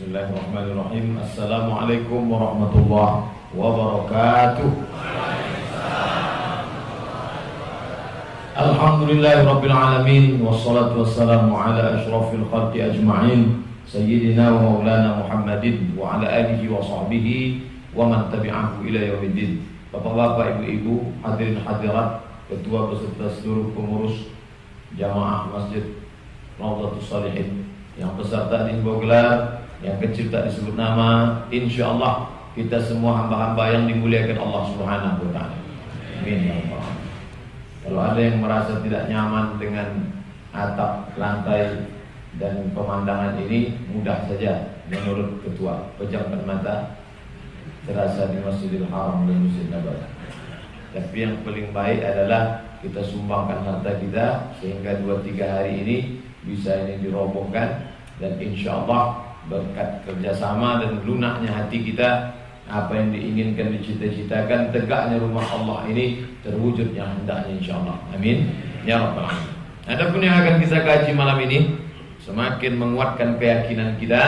Bismillahirrahmanirrahim. Assalamualaikum warahmatullahi wabarakatuh. Alhamdulillahirabbil alamin wassalatu wassalamu ala asyrafil khalqi ajma'in sayyidina wa maulana Muhammadin wa ala alihi wa sahbihi wa man tabi'ahu ila yaumiddin. Bapak-bapak, ibu-ibu, hadirin hadirat, ketua beserta seluruh pengurus jamaah Masjid Raudhatus Salihin yang tak dihimbau gelar yang kecil tak disebut nama, insya Allah kita semua hamba-hamba yang dimuliakan Allah Subhanahu wa taala. Amin ya Allah. Kalau ada yang merasa tidak nyaman dengan atap, lantai dan pemandangan ini mudah saja menurut ketua pejamkan mata terasa di Masjidil Haram dan Masjid Nabawi. Tapi yang paling baik adalah kita sumbangkan harta kita sehingga dua tiga hari ini bisa ini dirobohkan dan insya Allah berkat kerjasama dan lunaknya hati kita apa yang diinginkan dicita-citakan tegaknya rumah Allah ini terwujud yang hendaknya insyaallah. Amin. Ya rabbal alamin. Adapun yang akan kita kaji malam ini semakin menguatkan keyakinan kita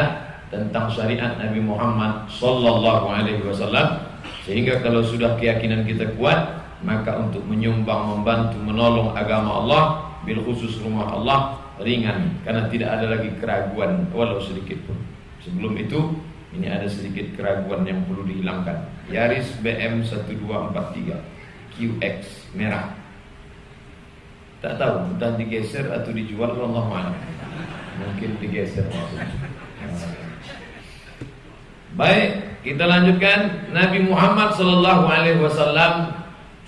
tentang syariat Nabi Muhammad sallallahu alaihi wasallam sehingga kalau sudah keyakinan kita kuat maka untuk menyumbang membantu menolong agama Allah bil khusus rumah Allah ringan karena tidak ada lagi keraguan walau sedikit pun. Sebelum itu ini ada sedikit keraguan yang perlu dihilangkan. Yaris BM 1243 QX merah. Tak tahu entah digeser atau dijual Allah mana. Mungkin digeser. Baik, kita lanjutkan Nabi Muhammad sallallahu alaihi wasallam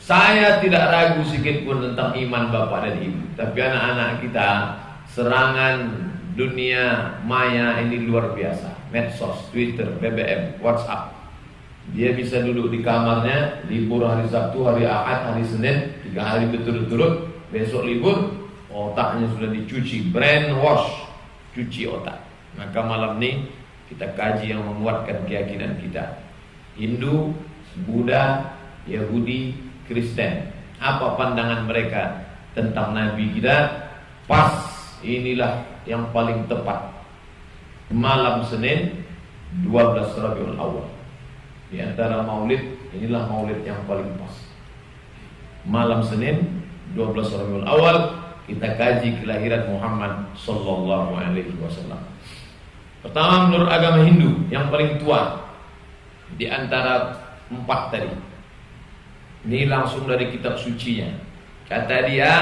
saya tidak ragu sedikit pun tentang iman bapak dan ibu. Tapi anak-anak kita serangan dunia maya ini luar biasa. Medsos, Twitter, BBM, WhatsApp. Dia bisa duduk di kamarnya libur hari Sabtu, hari Ahad, hari Senin, tiga hari betul-betul. Besok libur, otaknya sudah dicuci, brainwash, cuci otak. Maka malam ini kita kaji yang menguatkan keyakinan kita. Hindu, Buddha, Yahudi, Kristen. Apa pandangan mereka tentang Nabi kita? Pas inilah yang paling tepat. Malam Senin 12 Rabiul Awal. Di antara maulid inilah maulid yang paling pas. Malam Senin 12 Rabiul Awal kita kaji kelahiran Muhammad sallallahu alaihi wasallam. Pertama menurut agama Hindu yang paling tua di antara empat tadi. Ini langsung dari kitab sucinya. Kata dia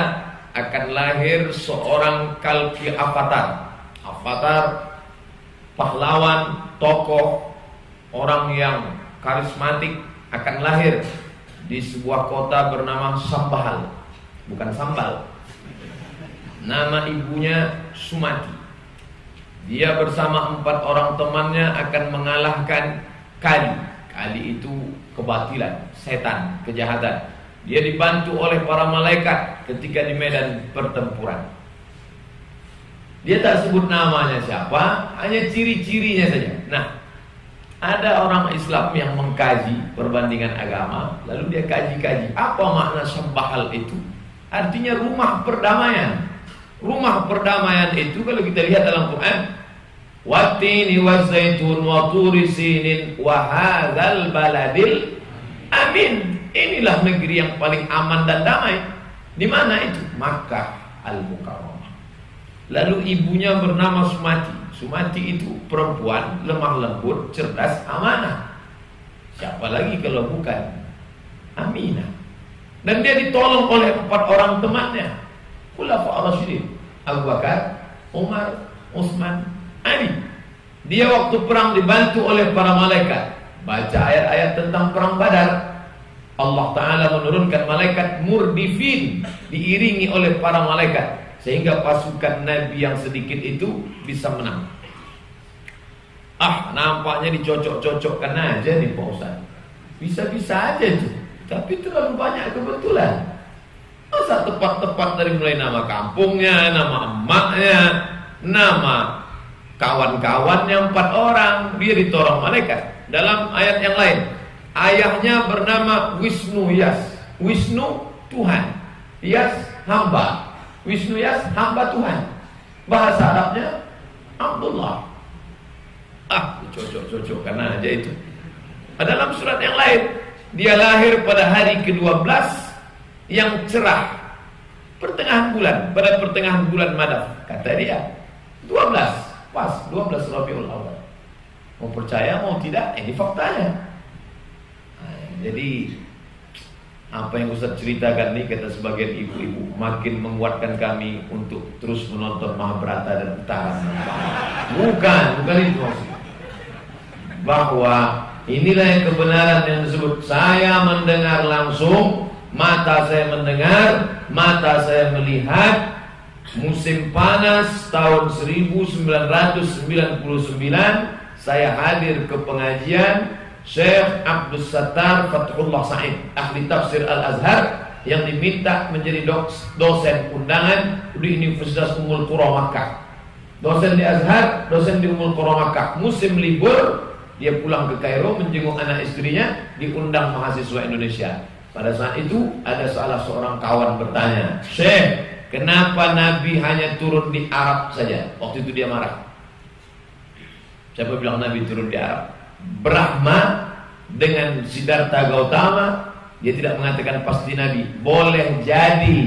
akan lahir seorang kalki avatar. Avatar pahlawan, tokoh, orang yang karismatik akan lahir di sebuah kota bernama Sambahal. Bukan Sambal. Nama ibunya Sumati. Dia bersama empat orang temannya akan mengalahkan Kali. Kali itu kebatilan, setan, kejahatan. Dia dibantu oleh para malaikat ketika di medan pertempuran. Dia tak sebut namanya siapa, hanya ciri-cirinya saja. Nah, ada orang Islam yang mengkaji perbandingan agama, lalu dia kaji-kaji apa makna sembahal itu. Artinya rumah perdamaian. Rumah perdamaian itu kalau kita lihat dalam Quran, Watini wa zaitun wa turi sinin wa hadzal baladil amin. Inilah negeri yang paling aman dan damai. Di mana itu? Makkah Al-Mukarramah. Lalu ibunya bernama Sumati. Sumati itu perempuan lemah lembut, cerdas, amanah. Siapa lagi kalau bukan Aminah. Dan dia ditolong oleh empat orang temannya. Khulafa Rasyidin. Abu Bakar, Umar, Utsman, Ali. Dia waktu perang dibantu oleh para malaikat. Baca ayat-ayat tentang perang Badar. Allah Ta'ala menurunkan malaikat murdifin Diiringi oleh para malaikat Sehingga pasukan Nabi yang sedikit itu bisa menang. Ah nampaknya dicocok-cocokkan aja nih Pak Ustaz. Bisa-bisa aja itu Tapi terlalu banyak kebetulan. Masa tepat-tepat dari mulai nama kampungnya Nama emaknya Nama kawan-kawannya empat orang Dia ditorong malaikat Dalam ayat yang lain Ayahnya bernama Wisnu Yas. Wisnu Tuhan. Yas hamba. Wisnu Yas hamba Tuhan. Bahasa Arabnya Abdullah. Ah, cocok-cocok karena aja itu. Dalam surat yang lain, dia lahir pada hari ke-12 yang cerah. Pertengahan bulan, pada pertengahan bulan Madaf. Kata dia, 12. Pas, 12 Rabiul Awal. Mau percaya, mau tidak, ini faktanya. Jadi apa yang Ustaz ceritakan ini kata sebagian ibu-ibu makin menguatkan kami untuk terus menonton Mahabharata dan Utara. Bukan, bukan itu maksudnya. Bahwa inilah yang kebenaran yang disebut saya mendengar langsung, mata saya mendengar, mata saya melihat musim panas tahun 1999 saya hadir ke pengajian Syekh Abdul Sattar Fathullah Said ahli tafsir Al-Azhar yang diminta menjadi dosen undangan di Universitas Ummul Qura Makkah. Dosen di Azhar, dosen di Ummul Qura Makkah. Musim libur dia pulang ke Kairo menjenguk anak istrinya, diundang mahasiswa Indonesia. Pada saat itu ada salah seorang kawan bertanya, "Syekh, kenapa Nabi hanya turun di Arab saja?" Waktu itu dia marah. Siapa bilang Nabi turun di Arab? Brahma dengan Siddhartha Gautama dia tidak mengatakan pasti Nabi. Boleh jadi.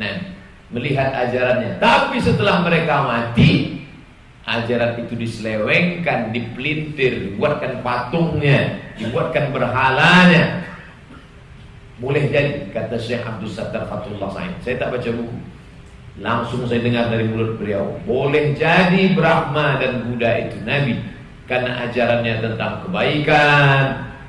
Nah melihat ajarannya. Tapi setelah mereka mati ajaran itu diselewengkan dipelintir dibuatkan patungnya dibuatkan berhalanya. Boleh jadi kata Syekh Abdul Sattar Fatullah Said. Saya tak baca buku. Langsung saya dengar dari mulut beliau. Boleh jadi Brahma dan Buddha itu Nabi karena ajarannya tentang kebaikan,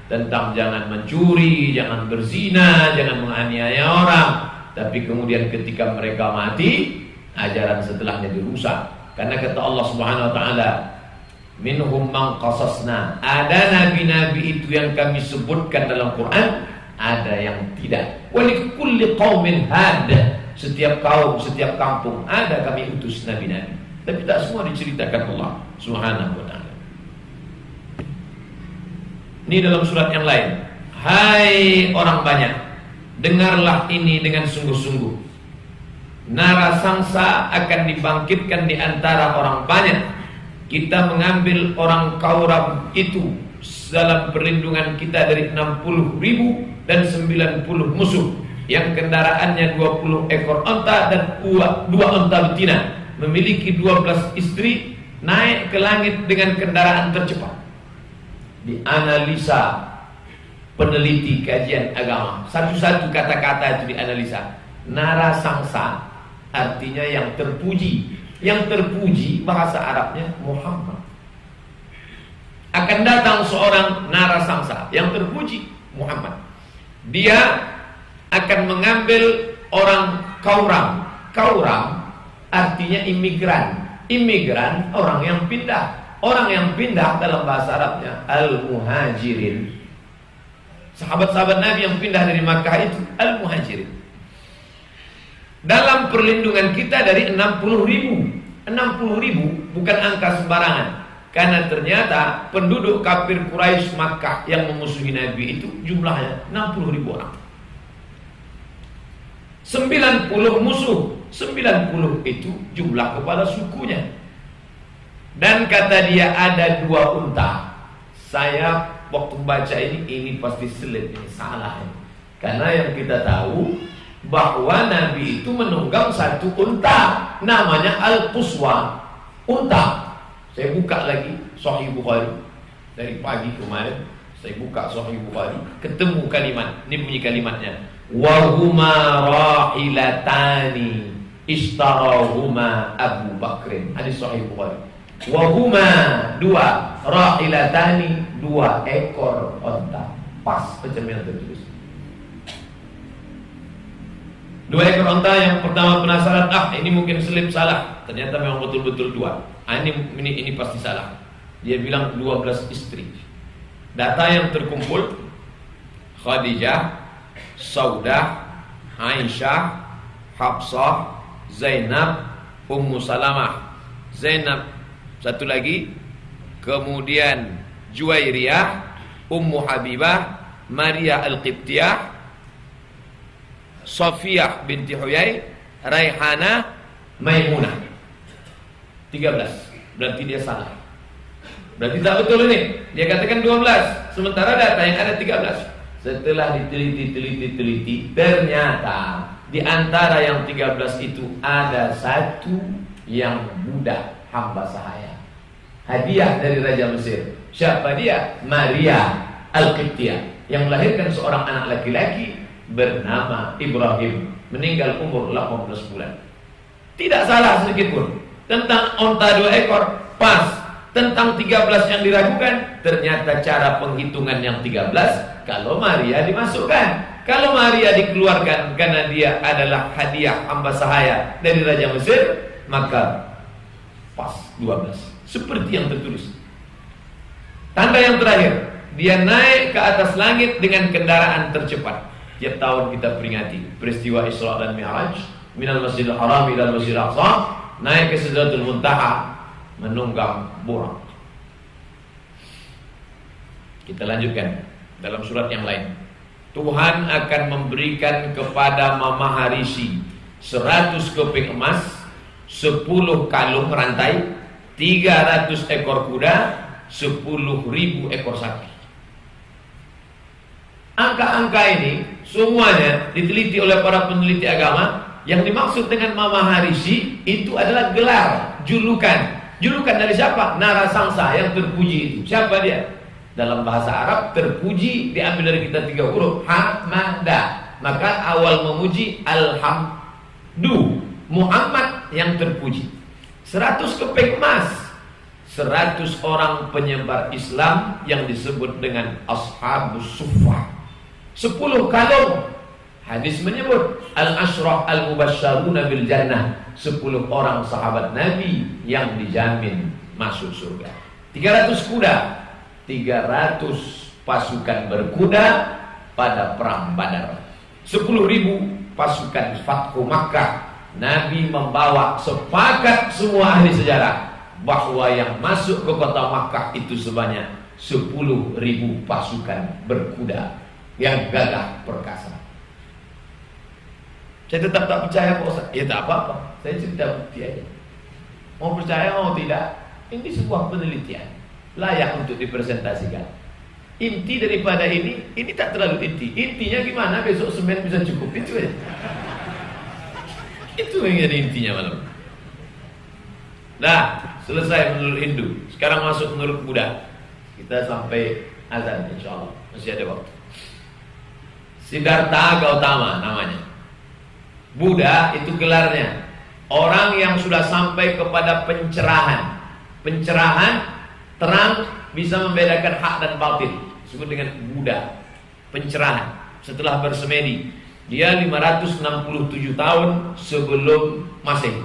tentang jangan mencuri, jangan berzina, jangan menganiaya orang. Tapi kemudian ketika mereka mati, ajaran setelahnya dirusak. Karena kata Allah Subhanahu wa taala, minhum man qasasna. Ada nabi-nabi itu yang kami sebutkan dalam Quran, ada yang tidak. Walikulli qaumin had. Setiap kaum, setiap kampung ada kami utus nabi-nabi. Tapi tak semua diceritakan Allah Subhanahu wa taala. Ini dalam surat yang lain. Hai orang banyak, dengarlah ini dengan sungguh-sungguh. Narasangsa akan dibangkitkan di antara orang banyak. Kita mengambil orang kauram itu dalam perlindungan kita dari 60 ribu dan 90 musuh yang kendaraannya 20 ekor onta dan dua onta betina memiliki 12 istri naik ke langit dengan kendaraan tercepat dianalisa peneliti kajian agama. Satu-satu kata-kata itu dianalisa. Narasangsa artinya yang terpuji. Yang terpuji bahasa Arabnya Muhammad. Akan datang seorang narasangsa yang terpuji Muhammad. Dia akan mengambil orang kauram. Kauram artinya imigran. Imigran orang yang pindah Orang yang pindah dalam bahasa Arabnya Al-Muhajirin. Sahabat-sahabat Nabi yang pindah dari Makkah itu Al-Muhajirin. Dalam perlindungan kita dari 60 ribu. 60 ribu bukan angka sembarangan. Karena ternyata penduduk kafir Quraisy Makkah yang memusuhi Nabi itu jumlahnya 60 ribu orang. 90 musuh 90 itu jumlah kepala sukunya dan kata dia ada dua unta. Saya waktu baca ini ini pasti selip ini salah ini. Karena yang kita tahu bahwa Nabi itu menunggang satu unta namanya Al-Quswa. Unta. Saya buka lagi Sahih Bukhari dari pagi kemarin saya buka Sahih Bukhari ketemu kalimat ini bunyi kalimatnya wa huma rahilatani istarahuma Abu Bakrin hadis Sahih Bukhari Wahuma dua rahilatani dua ekor onta. Pas yang tertulis. Dua ekor onta yang pertama penasaran, ah ini mungkin selip salah. Ternyata memang betul-betul dua. Ah, ini, ini ini pasti salah. Dia bilang 12 istri. Data yang terkumpul Khadijah, Saudah, Aisyah, Hafsah, Zainab, Ummu Salamah. Zainab satu lagi kemudian Juwairiyah, Ummu Habibah, Maria Al-Qibtiyah, Sofiyah binti Huyai, Raihana, Maimunah. 13. Berarti dia salah. Berarti tak betul ini. Dia katakan 12, sementara data yang ada 13. Setelah diteliti, teliti, teliti, ternyata di antara yang 13 itu ada satu yang budak hamba sahaya. Hadiah dari Raja Mesir. Siapa dia? Maria Al-Qibtiyah yang melahirkan seorang anak laki-laki bernama Ibrahim meninggal umur 18 bulan. Tidak salah sedikit pun. Tentang onta dua ekor, pas. Tentang 13 yang diragukan, ternyata cara penghitungan yang 13 kalau Maria dimasukkan. Kalau Maria dikeluarkan karena dia adalah hadiah hamba sahaya dari Raja Mesir, maka pas 12. Seperti yang tertulis. Tanda yang terakhir, dia naik ke atas langit dengan kendaraan tercepat. Tiap tahun kita peringati peristiwa Isra dan Mi'raj, minal Masjidil Haram ila Masjidil Aqsa, naik ke Sidratul Muntaha menunggang burak. Kita lanjutkan dalam surat yang lain. Tuhan akan memberikan kepada Mama Harisi 100 keping emas, 10 kalung rantai, 300 ekor kuda, 10 ribu ekor sapi. Angka-angka ini semuanya diteliti oleh para peneliti agama. Yang dimaksud dengan Mama Harisi itu adalah gelar, julukan Julukan dari siapa? Narasangsa yang terpuji itu. Siapa dia? Dalam bahasa Arab terpuji diambil dari kita tiga huruf hamada. Maka awal memuji alhamdu Muhammad yang terpuji. Seratus keping emas. Seratus orang penyebar Islam yang disebut dengan Ashabus Suffah. Sepuluh kalung Hadis menyebut al-ashraf al-mubasysyaruna bil jannah, 10 orang sahabat Nabi yang dijamin masuk surga. 300 kuda, 300 pasukan berkuda pada perang Badar. 10 ribu pasukan Fathu Makkah. Nabi membawa sepakat semua ahli sejarah bahwa yang masuk ke kota Makkah itu sebanyak 10 ribu pasukan berkuda yang gagah perkasa. Saya tetap tak percaya Pak Ustaz. Ya tak apa-apa. Saya cerita bukti aja. Mau percaya mau tidak, ini sebuah penelitian. Layak untuk dipresentasikan. Inti daripada ini, ini tak terlalu inti. Intinya gimana besok semen bisa cukup. Itu aja. Itu yang jadi intinya malam. Nah, selesai menurut Hindu. Sekarang masuk menurut Buddha. Kita sampai azan insya Allah. Masih ada waktu. Siddhartha Gautama namanya. Buddha itu gelarnya Orang yang sudah sampai kepada pencerahan Pencerahan Terang bisa membedakan hak dan batin Disebut dengan Buddha Pencerahan Setelah bersemedi Dia 567 tahun sebelum Masehi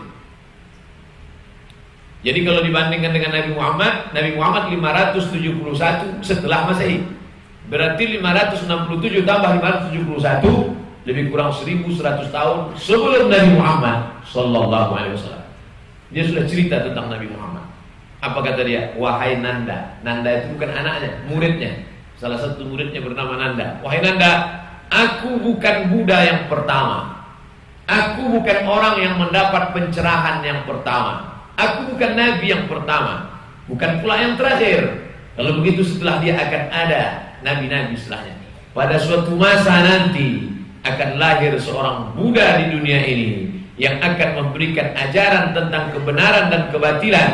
Jadi kalau dibandingkan dengan Nabi Muhammad Nabi Muhammad 571 setelah Masehi Berarti 567 tambah 571 lebih kurang 1100 tahun sebelum Nabi Muhammad sallallahu alaihi wasallam. Dia sudah cerita tentang Nabi Muhammad. Apa kata dia? Wahai Nanda. Nanda itu bukan anaknya, muridnya. Salah satu muridnya bernama Nanda. Wahai Nanda, aku bukan Buddha yang pertama. Aku bukan orang yang mendapat pencerahan yang pertama. Aku bukan nabi yang pertama. Bukan pula yang terakhir. Kalau begitu setelah dia akan ada nabi-nabi setelahnya. Pada suatu masa nanti akan lahir seorang Buddha di dunia ini yang akan memberikan ajaran tentang kebenaran dan kebatilan.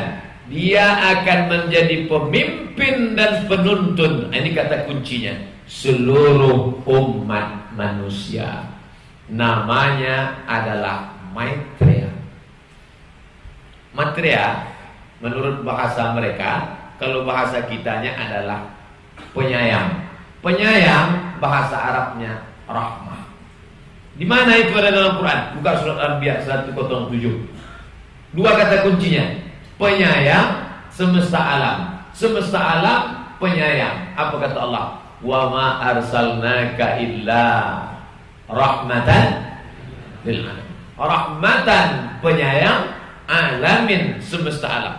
Dia akan menjadi pemimpin dan penuntun. Nah, ini kata kuncinya. Seluruh umat manusia. Namanya adalah Maitreya. Maitreya menurut bahasa mereka, kalau bahasa kitanya adalah penyayang. Penyayang bahasa Arabnya rahmah. Di mana itu ada dalam Quran? Buka surat Al-Anbiya 107. Dua kata kuncinya. Penyayang semesta alam. Semesta alam penyayang. Apa kata Allah? Wa ma arsalnaka illa rahmatan lil. Rahmatan penyayang alamin semesta alam.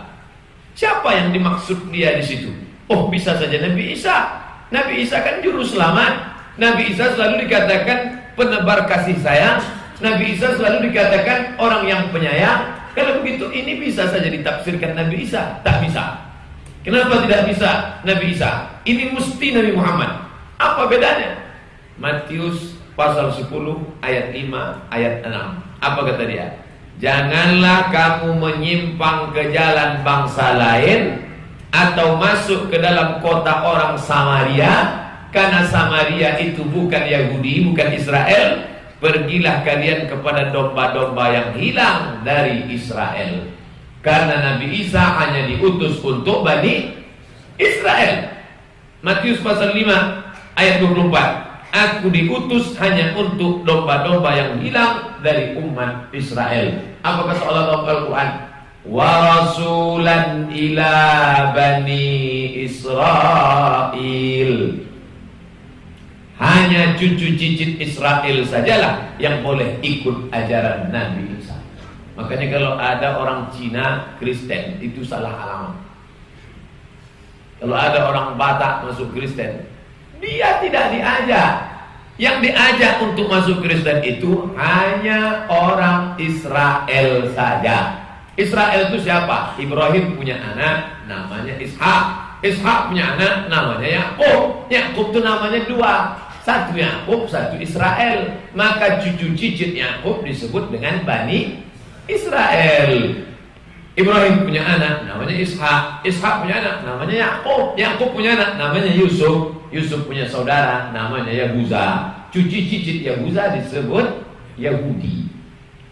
Siapa yang dimaksud dia di situ? Oh, bisa saja Nabi Isa. Nabi Isa kan juru selamat. Nabi Isa selalu dikatakan penebar kasih sayang. Nabi Isa selalu dikatakan orang yang penyayang. Kalau begitu ini bisa saja ditafsirkan Nabi Isa, tak bisa. Kenapa tidak bisa Nabi Isa? Ini mesti Nabi Muhammad. Apa bedanya? Matius pasal 10 ayat 5 ayat 6. Apa kata dia? Janganlah kamu menyimpang ke jalan bangsa lain atau masuk ke dalam kota orang Samaria karena Samaria itu bukan Yahudi, bukan Israel. Pergilah kalian kepada domba-domba yang hilang dari Israel. Karena Nabi Isa hanya diutus untuk Bani Israel. Matius pasal 5 ayat 24. Aku diutus hanya untuk domba-domba yang hilang dari umat Israel. Apa kata Allah dalam Al-Quran? Wa rasulan ila bani Israel. Hanya cucu cicit Israel sajalah yang boleh ikut ajaran Nabi. Makanya kalau ada orang Cina Kristen itu salah alamat. Kalau ada orang Batak masuk Kristen, dia tidak diajak. Yang diajak untuk masuk Kristen itu hanya orang Israel saja. Israel itu siapa? Ibrahim punya anak namanya Ishak. Ishak punya anak namanya Yakub. Yakub itu namanya dua. Satu Yakub, satu Israel. Maka cucu cicit Yakub disebut dengan Bani Israel. Ibrahim punya anak namanya Ishak, Ishak punya anak namanya Yakub, Yakub punya anak namanya Yusuf, Yusuf punya saudara namanya Yahuza. Cuci cicit Yahuza disebut Yahudi.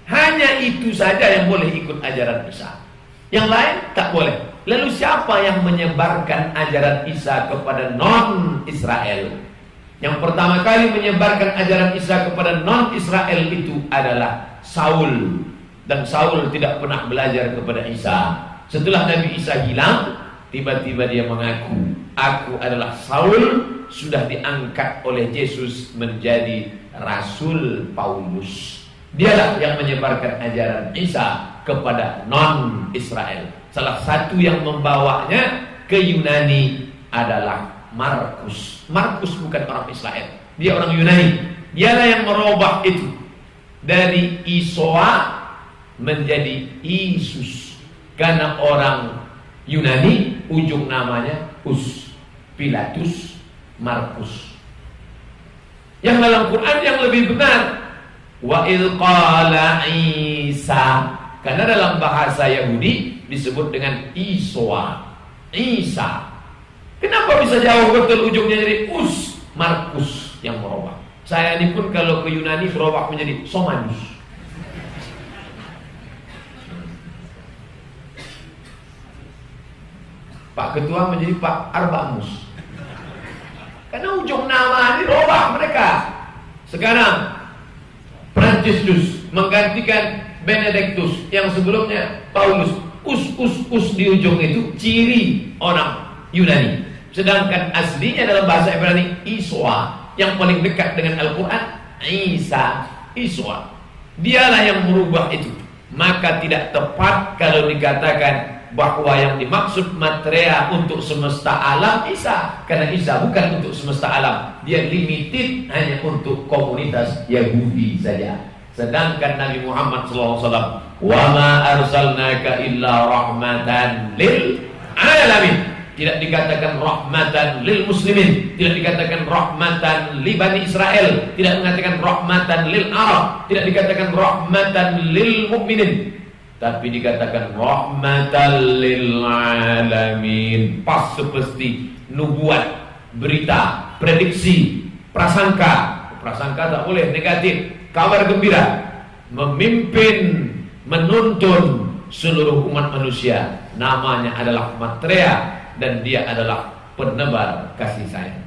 Hanya itu saja yang boleh ikut ajaran Isa. Yang lain tak boleh. Lalu siapa yang menyebarkan ajaran Isa kepada non Israel? Yang pertama kali menyebarkan ajaran Isa kepada non Israel itu adalah Saul dan Saul tidak pernah belajar kepada Isa. Setelah Nabi Isa hilang, tiba-tiba dia mengaku, "Aku adalah Saul, sudah diangkat oleh Yesus menjadi Rasul Paulus." Dialah yang menyebarkan ajaran Isa kepada non-Israel. Salah satu yang membawanya ke Yunani adalah Markus. Markus bukan orang Israel, dia orang Yunani. Dialah yang merubah itu dari Isoa menjadi Isus. Karena orang Yunani ujung namanya Us Pilatus Markus. Yang dalam Quran yang lebih benar wa qala Isa. Karena dalam bahasa Yahudi disebut dengan Iswa Isa. Kenapa bisa jauh betul ujungnya jadi Us Markus yang merubah? Saya ini pun kalau ke Yunani berubah menjadi Somanus Pak Ketua menjadi Pak Arbamus. Karena ujung nama ini robah mereka. Sekarang Franciscus menggantikan Benedictus yang sebelumnya Paulus. Us us us di ujung itu ciri orang Yunani. Sedangkan aslinya dalam bahasa Ibrani Iswa yang paling dekat dengan Al-Quran Isa Iswa. Dialah yang merubah itu. Maka tidak tepat kalau dikatakan bahwa yang dimaksud materia untuk semesta alam Isa. Karena Isa bukan untuk semesta alam. Dia limited hanya untuk komunitas Yahudi saja. Sedangkan Nabi Muhammad SAW wa ma arsalnaka illa rahmatan lil alamin. Tidak dikatakan rahmatan lil muslimin tidak dikatakan rahmatan li bani Israel tidak mengatakan rahmatan lil Arab tidak dikatakan rahmatan lil mukminin tapi dikatakan rahmatan lil alamin. Pas seperti nubuat berita prediksi prasangka. Prasangka tak boleh negatif. Kabar gembira. Memimpin menuntun seluruh umat manusia. Namanya adalah matria dan dia adalah penebar kasih sayang.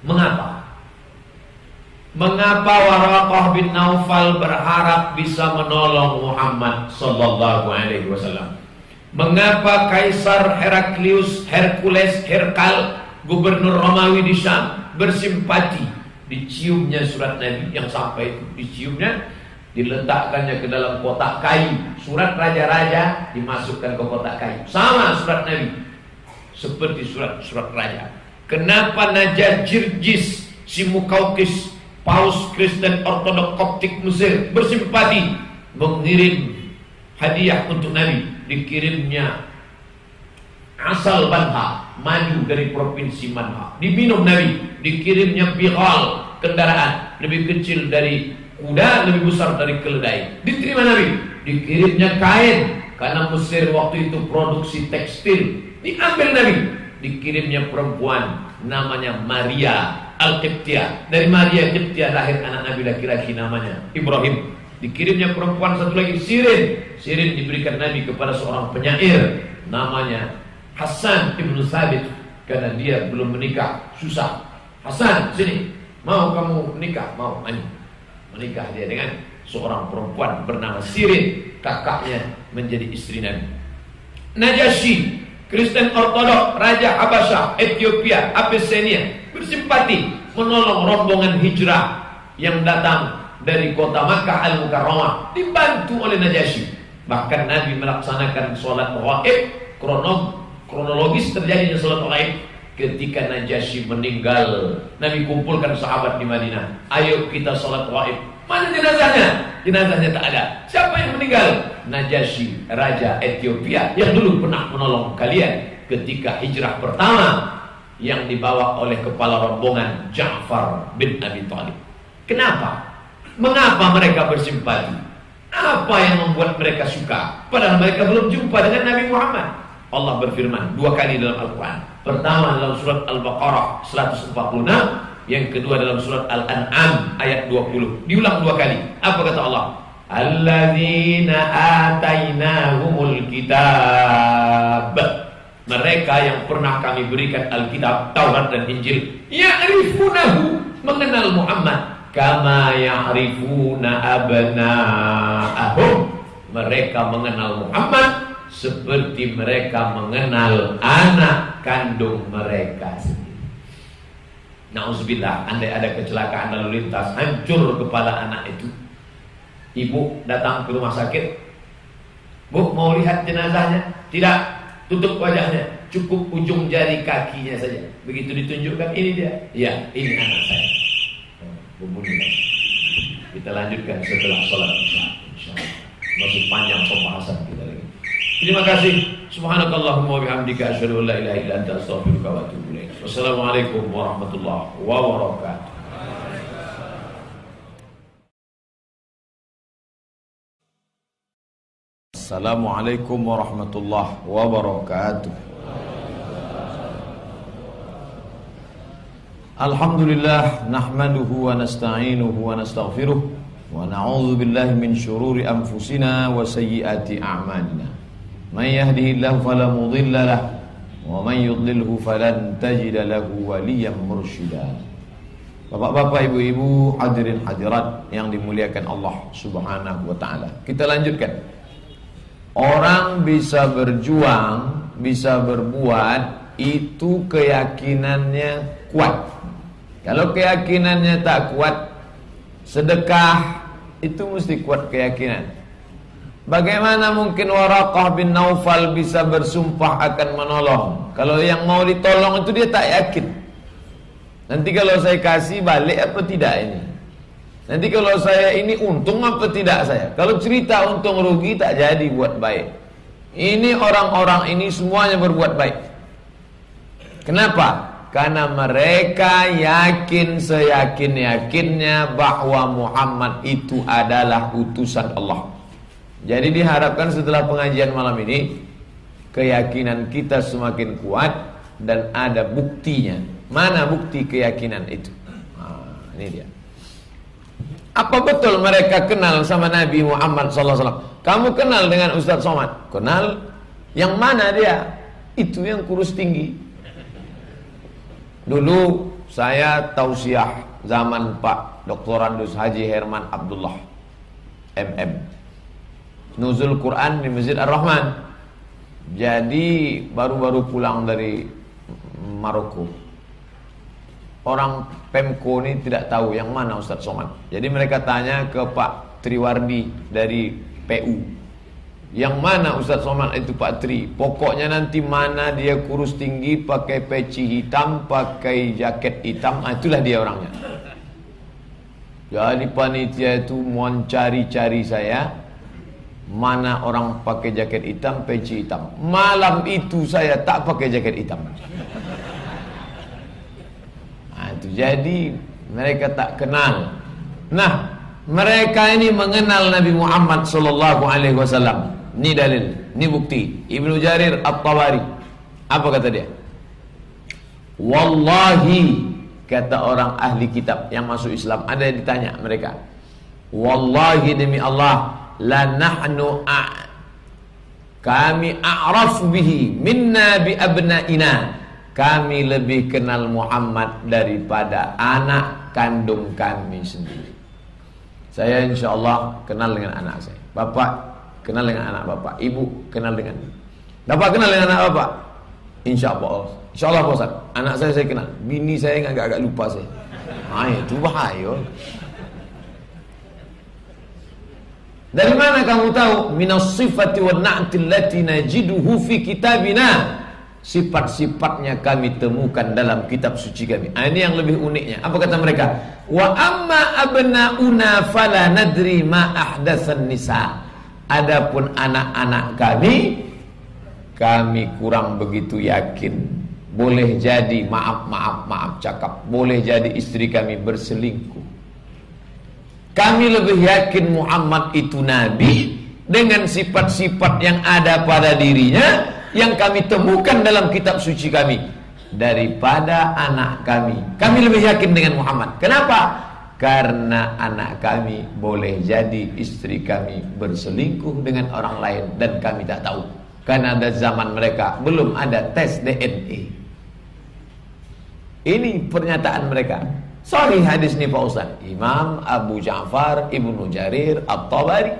Mengapa Mengapa Waraqah bin Naufal berharap bisa menolong Muhammad sallallahu alaihi wasallam? Mengapa Kaisar Heraklius Hercules Herkal gubernur Romawi di Syam bersimpati? Diciumnya surat Nabi yang sampai itu diciumnya diletakkannya ke dalam kotak kayu. Surat raja-raja dimasukkan ke kotak kayu. Sama surat Nabi. Seperti surat-surat raja. Kenapa Najjar Jirjis si Mukaukis Paus Kristen Ortodok Koptik Mesir bersimpati mengirim hadiah untuk Nabi dikirimnya asal Banha, maju dari provinsi Banha. Diminum Nabi, dikirimnya bihal kendaraan lebih kecil dari kuda, lebih besar dari keledai. Diterima Nabi, dikirimnya kain karena Mesir waktu itu produksi tekstil. Diambil Nabi, dikirimnya perempuan namanya Maria Al-Qibtiyah. Dari Maria Qibtiyah lahir anak Nabi laki-laki namanya Ibrahim. Dikirimnya perempuan satu lagi Sirin. Sirin diberikan Nabi kepada seorang penyair namanya Hasan ibnu Sabit karena dia belum menikah susah. Hasan sini mau kamu menikah mau ani menikah dia dengan seorang perempuan bernama Sirin kakaknya menjadi istri Nabi. Najasyi Kristen Ortodok, Raja Habasyah, Ethiopia, Abyssinia bersimpati menolong rombongan hijrah yang datang dari kota Makkah Al-Mukarramah dibantu oleh Najasyi. Bahkan Nabi melaksanakan sholat gaib kronolog, kronologis terjadinya sholat gaib ketika Najasyi meninggal. Nabi kumpulkan sahabat di Madinah. Ayo kita sholat gaib. Mana jenazahnya? Jenazahnya tak ada. Siapa yang meninggal? Najasyi, Raja Ethiopia yang dulu pernah menolong kalian ketika hijrah pertama yang dibawa oleh kepala rombongan Ja'far bin Abi Thalib. Kenapa? Mengapa mereka bersimpati? Apa yang membuat mereka suka? Padahal mereka belum jumpa dengan Nabi Muhammad. Allah berfirman dua kali dalam Al-Quran. Pertama dalam surat Al-Baqarah 146. Yang kedua dalam surat Al-An'am ayat 20. Diulang dua kali. Apa kata Allah? Alladzina atainahumul kitab. Mereka yang pernah kami berikan Alkitab, Taurat dan Injil, ya'rifunahu, mengenal Muhammad. Kama ya'rifuna abna'ahum. Mereka mengenal Muhammad seperti mereka mengenal anak kandung mereka sendiri. Nauzubillah, andai ada kecelakaan lalu lintas, hancur kepala anak itu. Ibu datang ke rumah sakit. Bu mau lihat jenazahnya? Tidak, tutup wajahnya. Cukup ujung jari kakinya saja. Begitu ditunjukkan, ini dia. Ya, ini anak saya. Oh, Kita lanjutkan setelah sholat. Masih panjang pembahasan kita lagi. Terima kasih. Subhanakallahumma wa bihamdika asyhadu an la ilaha illa wa atubu. Wassalamualaikum warahmatullahi wabarakatuh. Assalamualaikum warahmatullahi wabarakatuh Alhamdulillah Nahmaduhu wa nasta'inuhu wa nastaghfiruh Wa na'udhu billahi min syururi anfusina wa sayyiati a'malina Man yahdihillahu falamudillalah Wa man yudlilhu falan tajida lahu waliyan mursyida Bapak-bapak, ibu-ibu, hadirin hadirat yang dimuliakan Allah Subhanahu wa taala. Kita lanjutkan. Orang bisa berjuang, bisa berbuat itu keyakinannya kuat. Kalau keyakinannya tak kuat, sedekah itu mesti kuat keyakinan. Bagaimana mungkin Waraqah bin Naufal bisa bersumpah akan menolong Kalau yang mau ditolong itu dia tak yakin Nanti kalau saya kasih balik apa tidak ini Nanti kalau saya ini untung apa tidak saya? Kalau cerita untung rugi tak jadi buat baik. Ini orang-orang ini semuanya berbuat baik. Kenapa? Karena mereka yakin seyakin-yakinnya bahwa Muhammad itu adalah utusan Allah. Jadi diharapkan setelah pengajian malam ini keyakinan kita semakin kuat dan ada buktinya. Mana bukti keyakinan itu? Nah, ini dia. Apa betul mereka kenal sama Nabi Muhammad SAW? Kamu kenal dengan Ustadz Somad? Kenal? Yang mana dia? Itu yang kurus tinggi. Dulu saya tausiah zaman Pak Dr. Randus Haji Herman Abdullah MM. Nuzul Quran di Masjid Ar-Rahman. Jadi baru-baru pulang dari Maroko orang Pemko ini tidak tahu yang mana Ustadz Somad. Jadi mereka tanya ke Pak Triwardi dari PU. Yang mana Ustadz Somad itu Pak Tri? Pokoknya nanti mana dia kurus tinggi, pakai peci hitam, pakai jaket hitam, nah, itulah dia orangnya. Jadi panitia itu mau cari-cari saya. Mana orang pakai jaket hitam, peci hitam. Malam itu saya tak pakai jaket hitam. Itu jadi mereka tak kenal. Nah, mereka ini mengenal Nabi Muhammad sallallahu alaihi wasallam. Ini dalil, ini bukti. Ibnu Jarir At-Tabari. Apa kata dia? Wallahi kata orang ahli kitab yang masuk Islam ada yang ditanya mereka. Wallahi demi Allah la nahnu a kami a'raf bihi minna bi abnaina kami lebih kenal Muhammad daripada anak kandung kami sendiri. Saya insya Allah kenal dengan anak saya. Bapak kenal dengan anak bapak. Ibu kenal dengan. Bapak kenal dengan anak bapak. Insya Allah. Insya Allah Pak Anak saya saya kenal. Bini saya agak-agak lupa saya. Ah itu bahaya. Dari mana kamu tahu? Minas sifati wa na'ti allati najiduhu fi kitabina. Sifat-sifatnya kami temukan dalam kitab suci kami. Ah, ini yang lebih uniknya. Apa kata mereka? Wa amma abna'una fala nadri ma ahdatsan nisa. Adapun anak-anak kami kami kurang begitu yakin boleh jadi maaf maaf maaf cakap boleh jadi istri kami berselingkuh kami lebih yakin Muhammad itu nabi dengan sifat-sifat yang ada pada dirinya yang kami temukan dalam kitab suci kami daripada anak kami kami lebih yakin dengan Muhammad kenapa karena anak kami boleh jadi istri kami berselingkuh dengan orang lain dan kami tak tahu karena ada zaman mereka belum ada tes DNA. Ini pernyataan mereka. Sorry hadis ini Pak Ustaz. Imam Abu Ja'far Ibnu Jarir At-Tabari,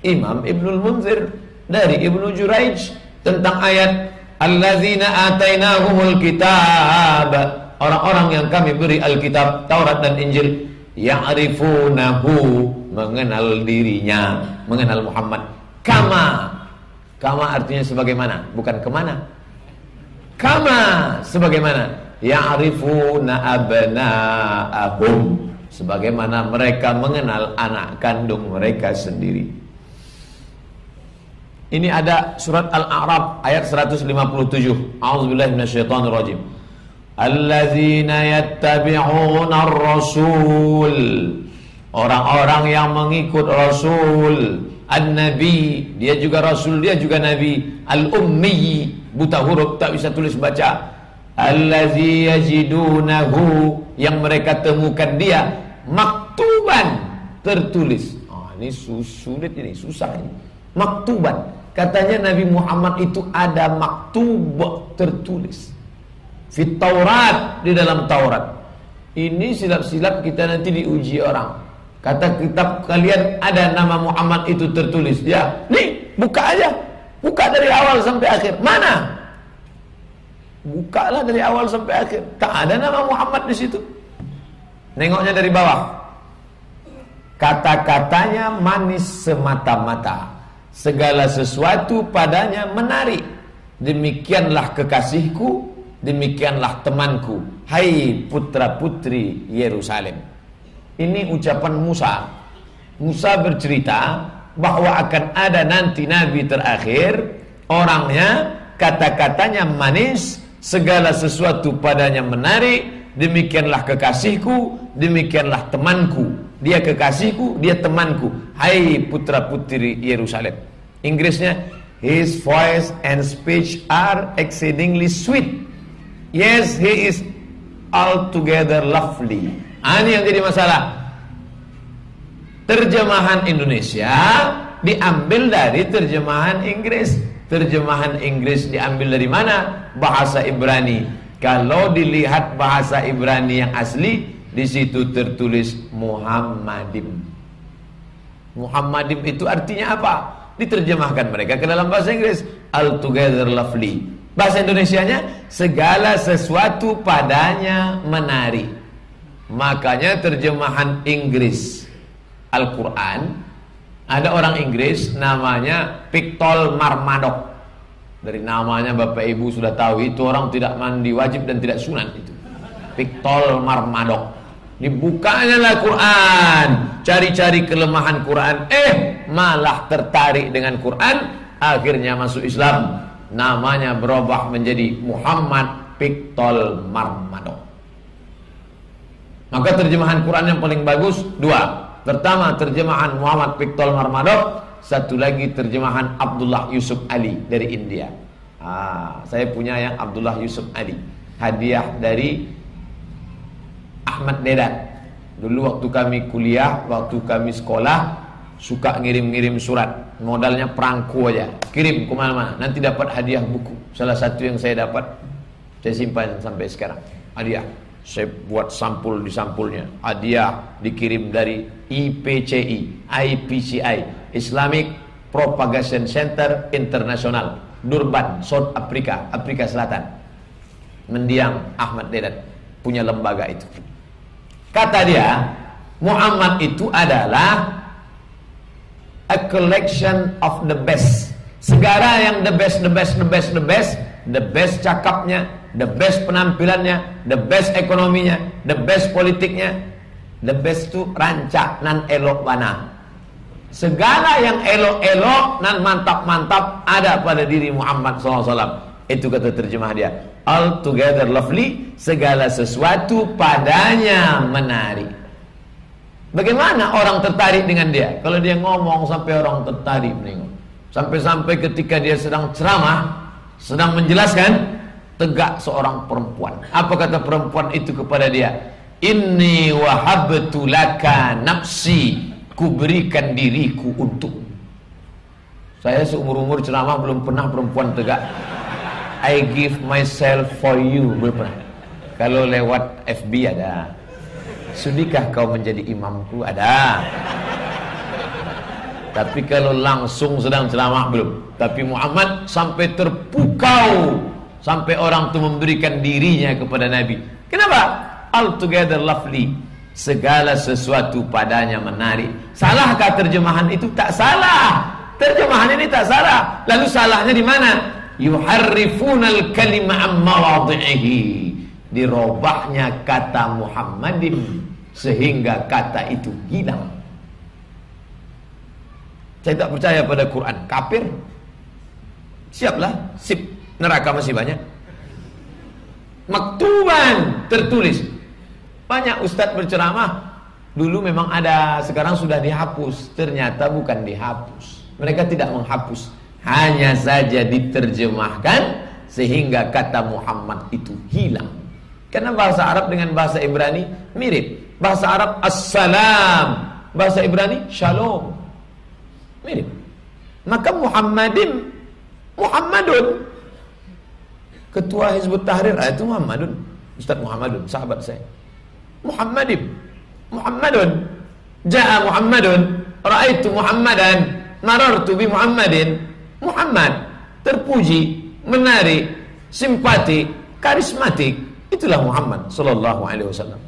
Imam Ibnu Munzir dari Ibnu Juraij tentang ayat Allazina atainahumul kitab. Orang-orang yang kami beri Alkitab, Taurat dan Injil, ya'rifunahu mengenal dirinya, mengenal Muhammad. Kama Kama artinya sebagaimana, bukan ke mana. Kama sebagaimana. Ya'rifuna abna'ahum. Sebagaimana mereka mengenal anak kandung mereka sendiri. Ini ada surat Al-A'raf ayat 157. A'udzubillahi minasyaitonirrajim. Allazina yattabi'una ar-rasul. Orang-orang yang mengikut Rasul An-Nabi, dia juga Rasul, dia juga Nabi. Al-Ummi, buta huruf, tak bisa tulis baca. Allazi yajidunahu, yang mereka temukan dia maktuban, tertulis. Oh, ini sulit ini, susah ini. Maktuban. Katanya Nabi Muhammad itu ada maktub tertulis. Fit Taurat, di dalam Taurat. Ini silap-silap kita nanti diuji orang. Kata kitab kalian ada nama Muhammad itu tertulis. Ya, nih buka aja. Buka dari awal sampai akhir. Mana? Bukalah dari awal sampai akhir. Tak ada nama Muhammad di situ. Nengoknya dari bawah. Kata-katanya manis semata-mata. Segala sesuatu padanya menarik. Demikianlah kekasihku, demikianlah temanku. Hai putra-putri Yerusalem. Ini ucapan Musa. Musa bercerita bahwa akan ada nanti nabi terakhir orangnya kata-katanya manis, segala sesuatu padanya menarik, demikianlah kekasihku, demikianlah temanku. Dia kekasihku, dia temanku. Hai putra-putri Yerusalem. Inggrisnya His voice and speech are exceedingly sweet. Yes, he is altogether lovely. Ah, ini yang jadi masalah. Terjemahan Indonesia diambil dari terjemahan Inggris. Terjemahan Inggris diambil dari mana? Bahasa Ibrani. Kalau dilihat bahasa Ibrani yang asli, di situ tertulis Muhammadim. Muhammadim itu artinya apa? Diterjemahkan mereka ke dalam bahasa Inggris. Altogether lovely. Bahasa Indonesianya segala sesuatu padanya menarik. Makanya terjemahan Inggris Al-Quran Ada orang Inggris namanya Pictol Marmadok Dari namanya Bapak Ibu sudah tahu Itu orang tidak mandi wajib dan tidak sunat itu Pictol Marmadok Dibukanya lah Quran, cari-cari kelemahan Quran, eh malah tertarik dengan Quran, akhirnya masuk Islam. Namanya berubah menjadi Muhammad Piktol Marmado. Maka terjemahan Quran yang paling bagus dua. Pertama terjemahan Muhammad Piktol Marmado, satu lagi terjemahan Abdullah Yusuf Ali dari India. Ah, saya punya yang Abdullah Yusuf Ali, hadiah dari Ahmad Dedat. Dulu waktu kami kuliah, waktu kami sekolah, suka ngirim-ngirim surat. Modalnya perangku aja. Kirim ke mana-mana. Nanti dapat hadiah buku. Salah satu yang saya dapat, saya simpan sampai sekarang. Hadiah. Saya buat sampul di sampulnya. Hadiah dikirim dari IPCI, IPCI, Islamic Propagation Center International, Durban, South Africa, Afrika Selatan. Mendiang Ahmad Dedat punya lembaga itu. Kata dia, Muhammad itu adalah a collection of the best. Segala yang the best, the best, the best, the best, the best cakapnya, the best penampilannya, the best ekonominya, the best politiknya, the best itu rancak nan elok bana. Segala yang elok-elok nan mantap-mantap ada pada diri Muhammad SAW. Itu kata terjemah dia. Altogether lovely, segala sesuatu padanya menarik. Bagaimana orang tertarik dengan dia? Kalau dia ngomong sampai orang tertarik menengok. Sampai-sampai ketika dia sedang ceramah, sedang menjelaskan, tegak seorang perempuan. Apa kata perempuan itu kepada dia? Inni wahabtu laka nafsi, kuberikan diriku untuk. Saya seumur-umur ceramah belum pernah perempuan tegak I give myself for you belum. Kalau lewat FB ada. Sudikah kau menjadi imamku? Ada. Tapi kalau langsung sedang ceramah belum. Tapi Muhammad sampai terpukau sampai orang itu memberikan dirinya kepada Nabi. Kenapa? Altogether lovely. Segala sesuatu padanya menarik. Salahkah terjemahan itu? Tak salah. Terjemahan ini tak salah. Lalu salahnya di mana? Yuharrifunal kalima ammawadhihi dirobahnya kata Muhammadin sehingga kata itu hilang saya tak percaya pada Quran. Kafir? Siaplah. Sip. Neraka masih banyak. Maktuban tertulis. Banyak ustadz berceramah. Dulu memang ada sekarang sudah dihapus. Ternyata bukan dihapus. Mereka tidak menghapus hanya saja diterjemahkan sehingga kata Muhammad itu hilang. Karena bahasa Arab dengan bahasa Ibrani mirip. Bahasa Arab assalam, bahasa Ibrani shalom. Mirip. Maka Muhammadin Muhammadun Ketua Hizbut Tahrir ah, itu Muhammadun Ustaz Muhammadun, sahabat saya Muhammadin Muhammadun Ja'a Muhammadun Ra'aitu Muhammadan Marartu bi Muhammadin Muhammad terpuji, menarik, simpati, karismatik. Itulah Muhammad sallallahu alaihi wasallam.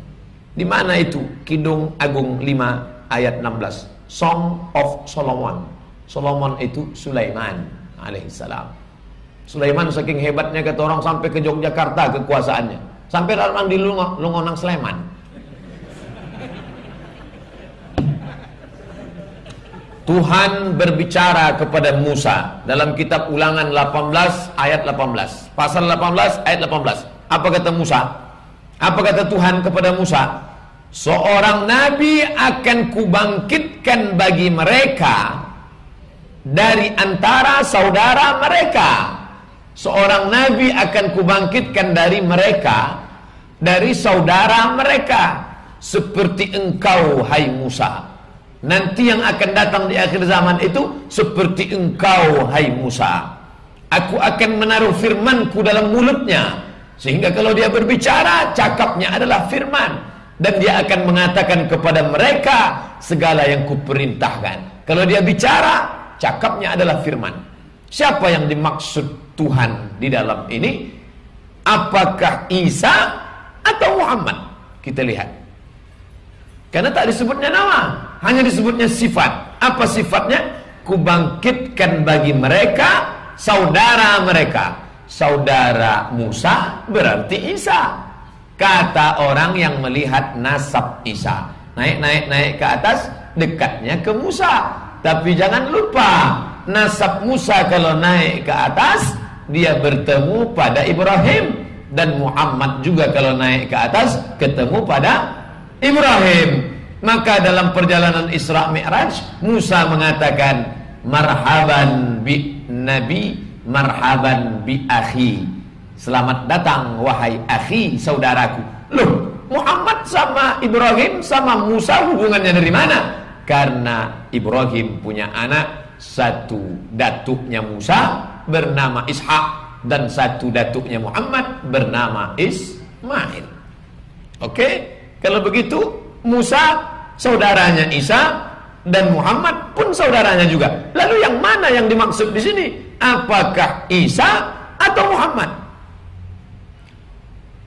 Di mana itu? Kidung Agung 5 ayat 16. Song of Solomon. Solomon itu Sulaiman alaihissalam. Sulaiman saking hebatnya kata orang sampai ke Yogyakarta kekuasaannya. Sampai orang di Lungonang Sleman. Tuhan berbicara kepada Musa dalam kitab Ulangan 18 ayat 18. Pasal 18 ayat 18. Apa kata Musa? Apa kata Tuhan kepada Musa? Seorang nabi akan kubangkitkan bagi mereka dari antara saudara mereka. Seorang nabi akan kubangkitkan dari mereka dari saudara mereka seperti engkau hai Musa. Nanti yang akan datang di akhir zaman itu seperti engkau hai Musa. Aku akan menaruh firmanku dalam mulutnya sehingga kalau dia berbicara cakapnya adalah firman dan dia akan mengatakan kepada mereka segala yang kuperintahkan. Kalau dia bicara cakapnya adalah firman. Siapa yang dimaksud Tuhan di dalam ini? Apakah Isa atau Muhammad? Kita lihat. Karena tak disebutnya nama hanya disebutnya sifat. Apa sifatnya? Kubangkitkan bagi mereka saudara mereka. Saudara Musa berarti Isa. Kata orang yang melihat nasab Isa. Naik-naik-naik ke atas, dekatnya ke Musa. Tapi jangan lupa, nasab Musa kalau naik ke atas, dia bertemu pada Ibrahim. Dan Muhammad juga kalau naik ke atas, ketemu pada Ibrahim. Maka dalam perjalanan Isra Mi'raj, Musa mengatakan, Marhaban bi Nabi, marhaban bi akhi. Selamat datang wahai akhi saudaraku. Loh, Muhammad sama Ibrahim sama Musa hubungannya dari mana? Karena Ibrahim punya anak satu datuknya Musa bernama Ishak dan satu datuknya Muhammad bernama Ismail. Oke, kalau begitu Musa saudaranya Isa dan Muhammad pun saudaranya juga. Lalu yang mana yang dimaksud di sini? Apakah Isa atau Muhammad?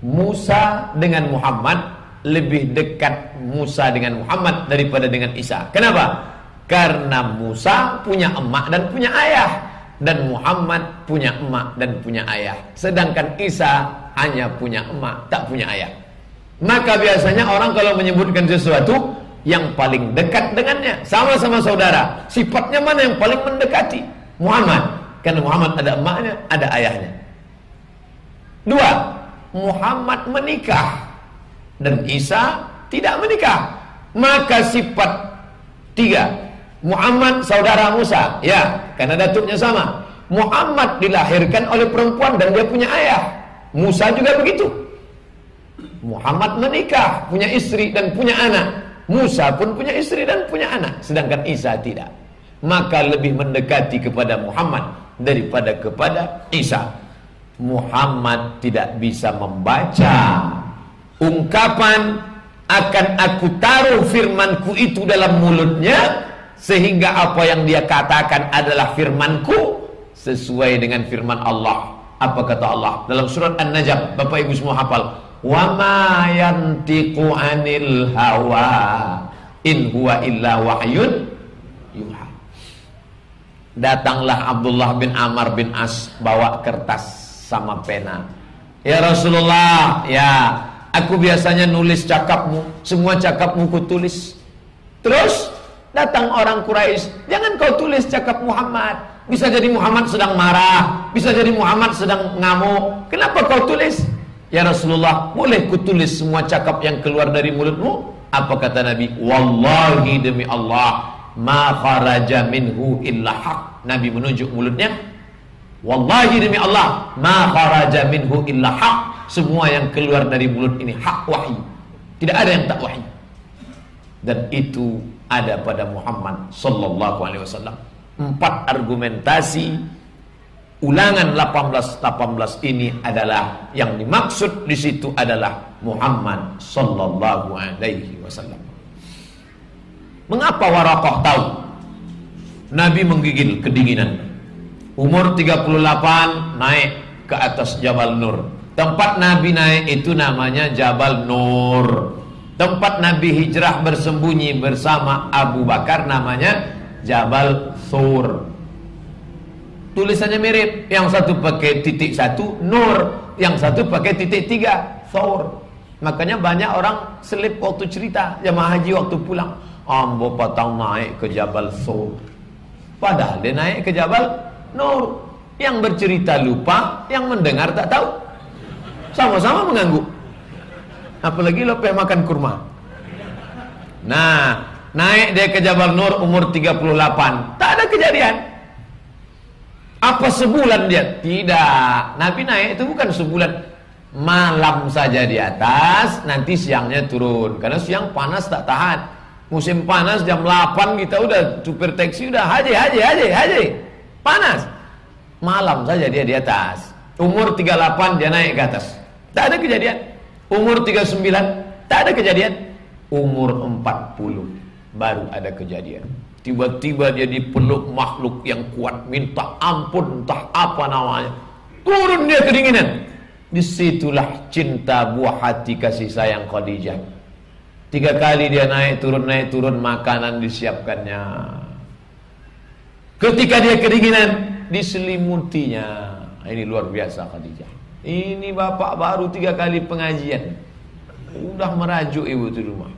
Musa dengan Muhammad lebih dekat Musa dengan Muhammad daripada dengan Isa. Kenapa? Karena Musa punya emak dan punya ayah dan Muhammad punya emak dan punya ayah. Sedangkan Isa hanya punya emak, tak punya ayah. Maka biasanya orang kalau menyebutkan sesuatu yang paling dekat dengannya, sama-sama saudara, sifatnya mana yang paling mendekati? Muhammad. Karena Muhammad ada emaknya, ada ayahnya. Dua, Muhammad menikah dan Isa tidak menikah. Maka sifat tiga, Muhammad saudara Musa, ya, karena datuknya sama. Muhammad dilahirkan oleh perempuan dan dia punya ayah. Musa juga begitu. Muhammad menikah, punya istri dan punya anak. Musa pun punya istri dan punya anak, sedangkan Isa tidak. Maka lebih mendekati kepada Muhammad daripada kepada Isa. Muhammad tidak bisa membaca ungkapan akan aku taruh firmanku itu dalam mulutnya sehingga apa yang dia katakan adalah firmanku sesuai dengan firman Allah. Apa kata Allah dalam surat An-Najm? Bapak Ibu semua hafal. Wa ma yantiqu 'anil hawa in huwa illa wahyun yuha. Datanglah Abdullah bin Amr bin As bawa kertas sama pena. Ya Rasulullah, ya, aku biasanya nulis cakapmu, semua cakapmu ku tulis. Terus datang orang Quraisy, jangan kau tulis cakap Muhammad. Bisa jadi Muhammad sedang marah, bisa jadi Muhammad sedang ngamuk. Kenapa kau tulis? Ya Rasulullah, boleh ku tulis semua cakap yang keluar dari mulutmu? Apa kata Nabi? Wallahi demi Allah, ma kharaja minhu illa haq. Nabi menunjuk mulutnya, Wallahi demi Allah, ma kharaja minhu illa haq. Semua yang keluar dari mulut ini hak wahyu. Tidak ada yang tak wahyu. Dan itu ada pada Muhammad sallallahu alaihi wasallam. Empat argumentasi ulangan 18 18 ini adalah yang dimaksud di situ adalah Muhammad sallallahu alaihi wasallam. Mengapa Waraqah tahu? Nabi menggigil kedinginan Umur 38 naik ke atas Jabal Nur. Tempat Nabi naik itu namanya Jabal Nur. Tempat Nabi hijrah bersembunyi bersama Abu Bakar namanya Jabal Sur. Tulisannya mirip. Yang satu pakai titik satu, Nur. Yang satu pakai titik tiga, Sur. Makanya banyak orang selip waktu cerita jamaah haji waktu pulang. Ambo patang naik ke Jabal Sur. Padahal dia naik ke Jabal Nur. Yang bercerita lupa, yang mendengar tak tahu. Sama-sama mengganggu. Apalagi pengen makan kurma. Nah, naik dia ke Jabal Nur umur 38. Tak ada kejadian. Apa sebulan dia? Tidak. Nabi naik itu bukan sebulan. Malam saja di atas, nanti siangnya turun. Karena siang panas tak tahan. Musim panas jam 8 kita udah supir taksi udah haji haji haji haji. Panas. Malam saja dia di atas. Umur 38 dia naik ke atas. Tak ada kejadian. Umur 39 tak ada kejadian. Umur 40 baru ada kejadian. Tiba-tiba dia dipeluk makhluk yang kuat minta ampun entah apa namanya. Turun dia kedinginan. Di situlah cinta buah hati kasih sayang Khadijah. Tiga kali dia naik turun naik turun makanan disiapkannya. Ketika dia kedinginan, diselimutinya. Ini luar biasa Khadijah. Ini bapak baru tiga kali pengajian. Udah merajuk ibu di rumah.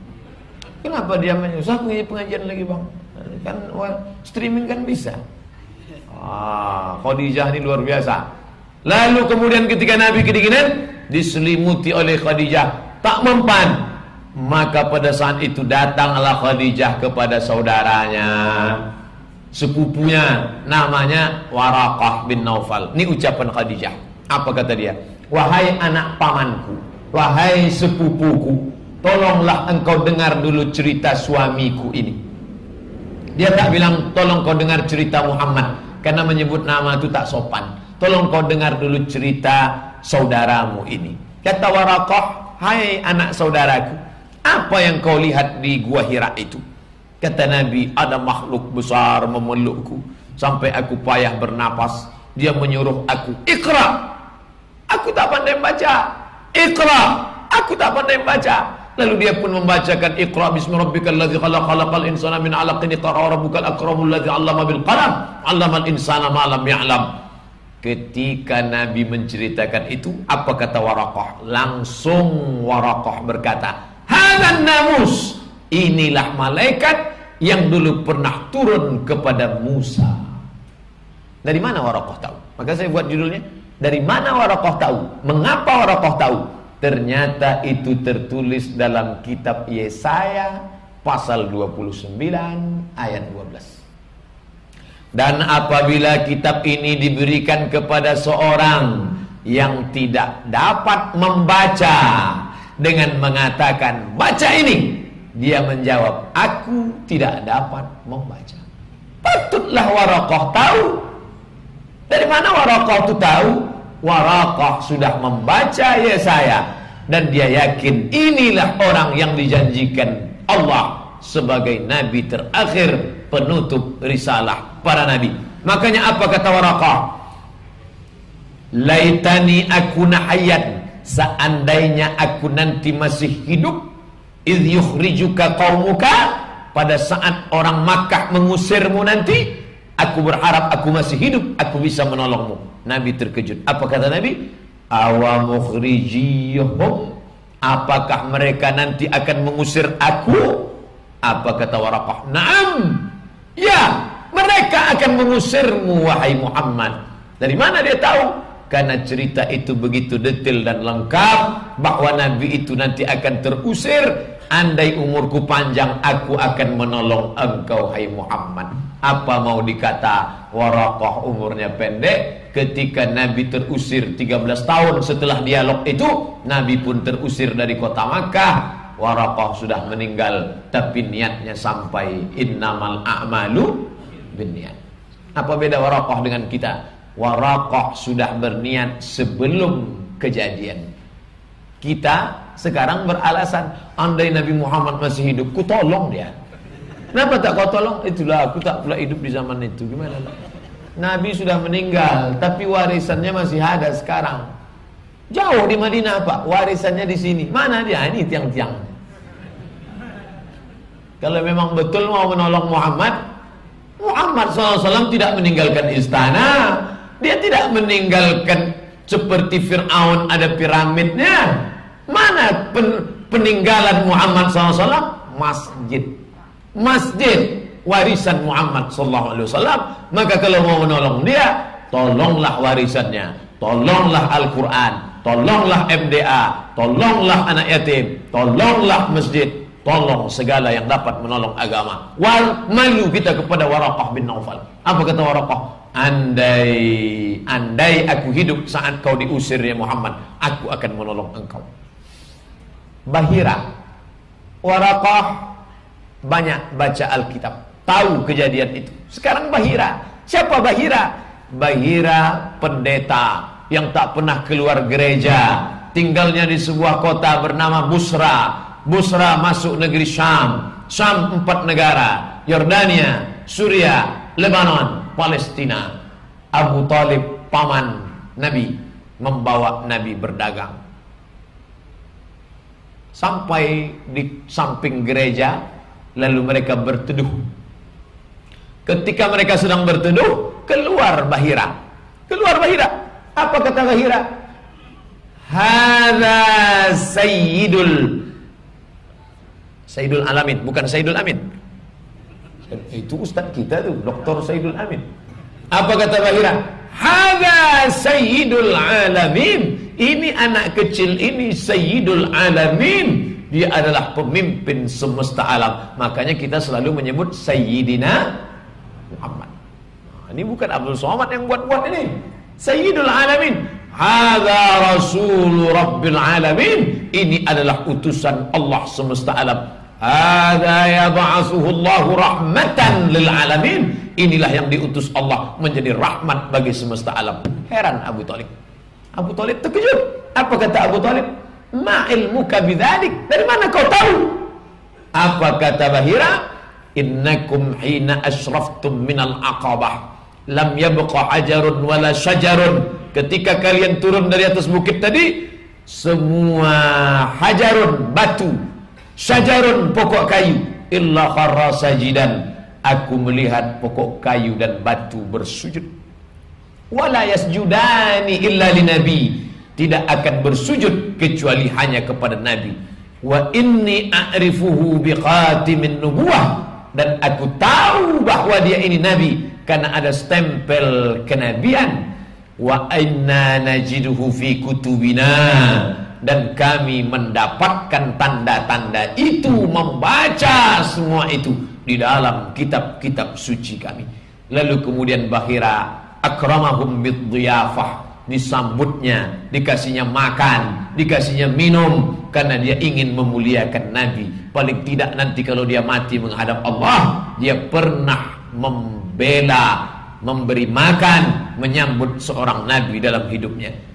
Kenapa dia menyusah pengajian lagi bang? Kan streaming kan bisa. Ah, Khadijah ini luar biasa. Lalu kemudian ketika Nabi kedinginan diselimuti oleh Khadijah, tak mempan. Maka pada saat itu datanglah Khadijah kepada saudaranya sepupunya namanya Warakah bin Naufal. Ini ucapan Khadijah. Apa kata dia? Wahai anak pamanku, wahai sepupuku, tolonglah engkau dengar dulu cerita suamiku ini. Dia tak bilang tolong kau dengar cerita Muhammad karena menyebut nama itu tak sopan. Tolong kau dengar dulu cerita saudaramu ini. Kata Warakah, hai anak saudaraku, apa yang kau lihat di gua Hira itu? Kata Nabi, ada makhluk besar memelukku sampai aku payah bernapas. Dia menyuruh aku, "Iqra." Aku tak pandai baca. "Iqra." Aku tak pandai baca. Lalu dia pun membacakan Iqra bismi rabbikal ladzi khalaq khalaqal insana min 'alaqin iqra rabbukal akramul ladzi 'allama bil qalam 'allamal insana ma lam ya'lam. Ketika Nabi menceritakan itu, apa kata Warakah? Langsung Warakah berkata, "Hadan namus." Inilah malaikat yang dulu pernah turun kepada Musa. Dari mana Warokoh tahu? Maka saya buat judulnya, dari mana Warokoh tahu? Mengapa Warokoh tahu? Ternyata itu tertulis dalam kitab Yesaya pasal 29 ayat 12. Dan apabila kitab ini diberikan kepada seorang yang tidak dapat membaca dengan mengatakan baca ini dia menjawab, aku tidak dapat membaca. Patutlah Warokoh tahu. Dari mana Warokoh itu tahu? Warokoh sudah membaca ya saya. Dan dia yakin inilah orang yang dijanjikan Allah sebagai nabi terakhir penutup risalah para nabi. Makanya apa kata Warokoh? Laitani aku nahayat seandainya aku nanti masih hidup idh yukhrijuka qaumuka pada saat orang Makkah mengusirmu nanti aku berharap aku masih hidup aku bisa menolongmu. Nabi terkejut. Apa kata Nabi? Awa mukhrijihum apakah mereka nanti akan mengusir aku? Apa kata Warakah Naam. Ya mereka akan mengusirmu wahai Muhammad. Dari mana dia tahu karena cerita itu begitu detail dan lengkap bahwa Nabi itu nanti akan terusir. Andai umurku panjang aku akan menolong engkau hai Muhammad. Apa mau dikata Warakoh umurnya pendek? Ketika Nabi terusir 13 tahun setelah dialog itu Nabi pun terusir dari kota Makkah. Warakoh sudah meninggal Tapi niatnya sampai Innamal a'malu niat. Apa beda Warakoh dengan kita Warakoh sudah berniat sebelum kejadian Kita sekarang beralasan andai Nabi Muhammad masih hidup, ku tolong dia. Kenapa tak kau tolong? Itulah aku tak pula hidup di zaman itu. Gimana? Nabi sudah meninggal, tapi warisannya masih ada sekarang. Jauh di Madinah Pak, warisannya di sini. Mana dia? Ini tiang-tiang. Kalau memang betul mau menolong Muhammad, Muhammad SAW tidak meninggalkan istana. Dia tidak meninggalkan seperti Fir'aun ada piramidnya. Mana pen, peninggalan Muhammad SAW? Masjid. Masjid warisan Muhammad SAW. Maka kalau mau menolong dia, tolonglah warisannya. Tolonglah Al-Quran. Tolonglah MDA. Tolonglah anak yatim. Tolonglah masjid. Tolong segala yang dapat menolong agama. Wal malu kita kepada Warakah bin Naufal. Apa kata Warakah? Andai andai aku hidup saat kau diusir ya Muhammad, aku akan menolong engkau. Bahira Warakah banyak baca Alkitab. Tahu kejadian itu. Sekarang Bahira siapa Bahira? Bahira pendeta yang tak pernah keluar gereja. Tinggalnya di sebuah kota bernama Busra. Busra masuk negeri Syam. Syam empat negara. Yordania Suria Lebanon Palestina Abu Talib paman Nabi membawa Nabi berdagang. Sampai di samping gereja lalu mereka berteduh. Ketika mereka sedang berteduh keluar Bahira. Keluar Bahira. Apa kata Bahira? Hadza Sayyidul Sayyidul Alamin, bukan Sayyidul Amin. Itu ustaz kita tuh, Dr. Sayyidul Amin. Apa kata Bahira? Hada Sayyidul Alamin. Ini anak kecil ini Sayyidul Alamin. Dia adalah pemimpin semesta alam. Makanya kita selalu menyebut Sayyidina Muhammad. Nah, ini bukan Abdul Somad yang buat-buat ini. Sayyidul Alamin. Hada Rasul Rabbil Alamin. Ini adalah utusan Allah semesta alam. Hada yab'atsuhu Allah rahmatan lil alamin. Inilah yang diutus Allah menjadi rahmat bagi semesta alam. Heran Abu Talib. Abu Talib terkejut. Apa kata Abu Talib? Ma ilmuka bidzalik? Dari mana kau tahu? Apa kata Bahira? Innakum hina ashraftum minal aqabah lam yabqa hajarun wala syajarun. Ketika kalian turun dari atas bukit tadi, semua hajarun batu Syajarun pokok kayu illa kharra sajidan. Aku melihat pokok kayu dan batu bersujud. Wala yasjudani illa linabi. Tidak akan bersujud kecuali hanya kepada Nabi. Wa inni a'rifuhu biqatimin nubuwah. Dan aku tahu bahwa dia ini Nabi. Karena ada stempel kenabian. Wa inna najiduhu fi kutubina dan kami mendapatkan tanda-tanda itu membaca semua itu di dalam kitab-kitab suci kami. Lalu kemudian Bahira akramahum bidhiyafah disambutnya dikasihnya makan dikasihnya minum karena dia ingin memuliakan Nabi. Paling tidak nanti kalau dia mati menghadap Allah dia pernah membela memberi makan menyambut seorang Nabi dalam hidupnya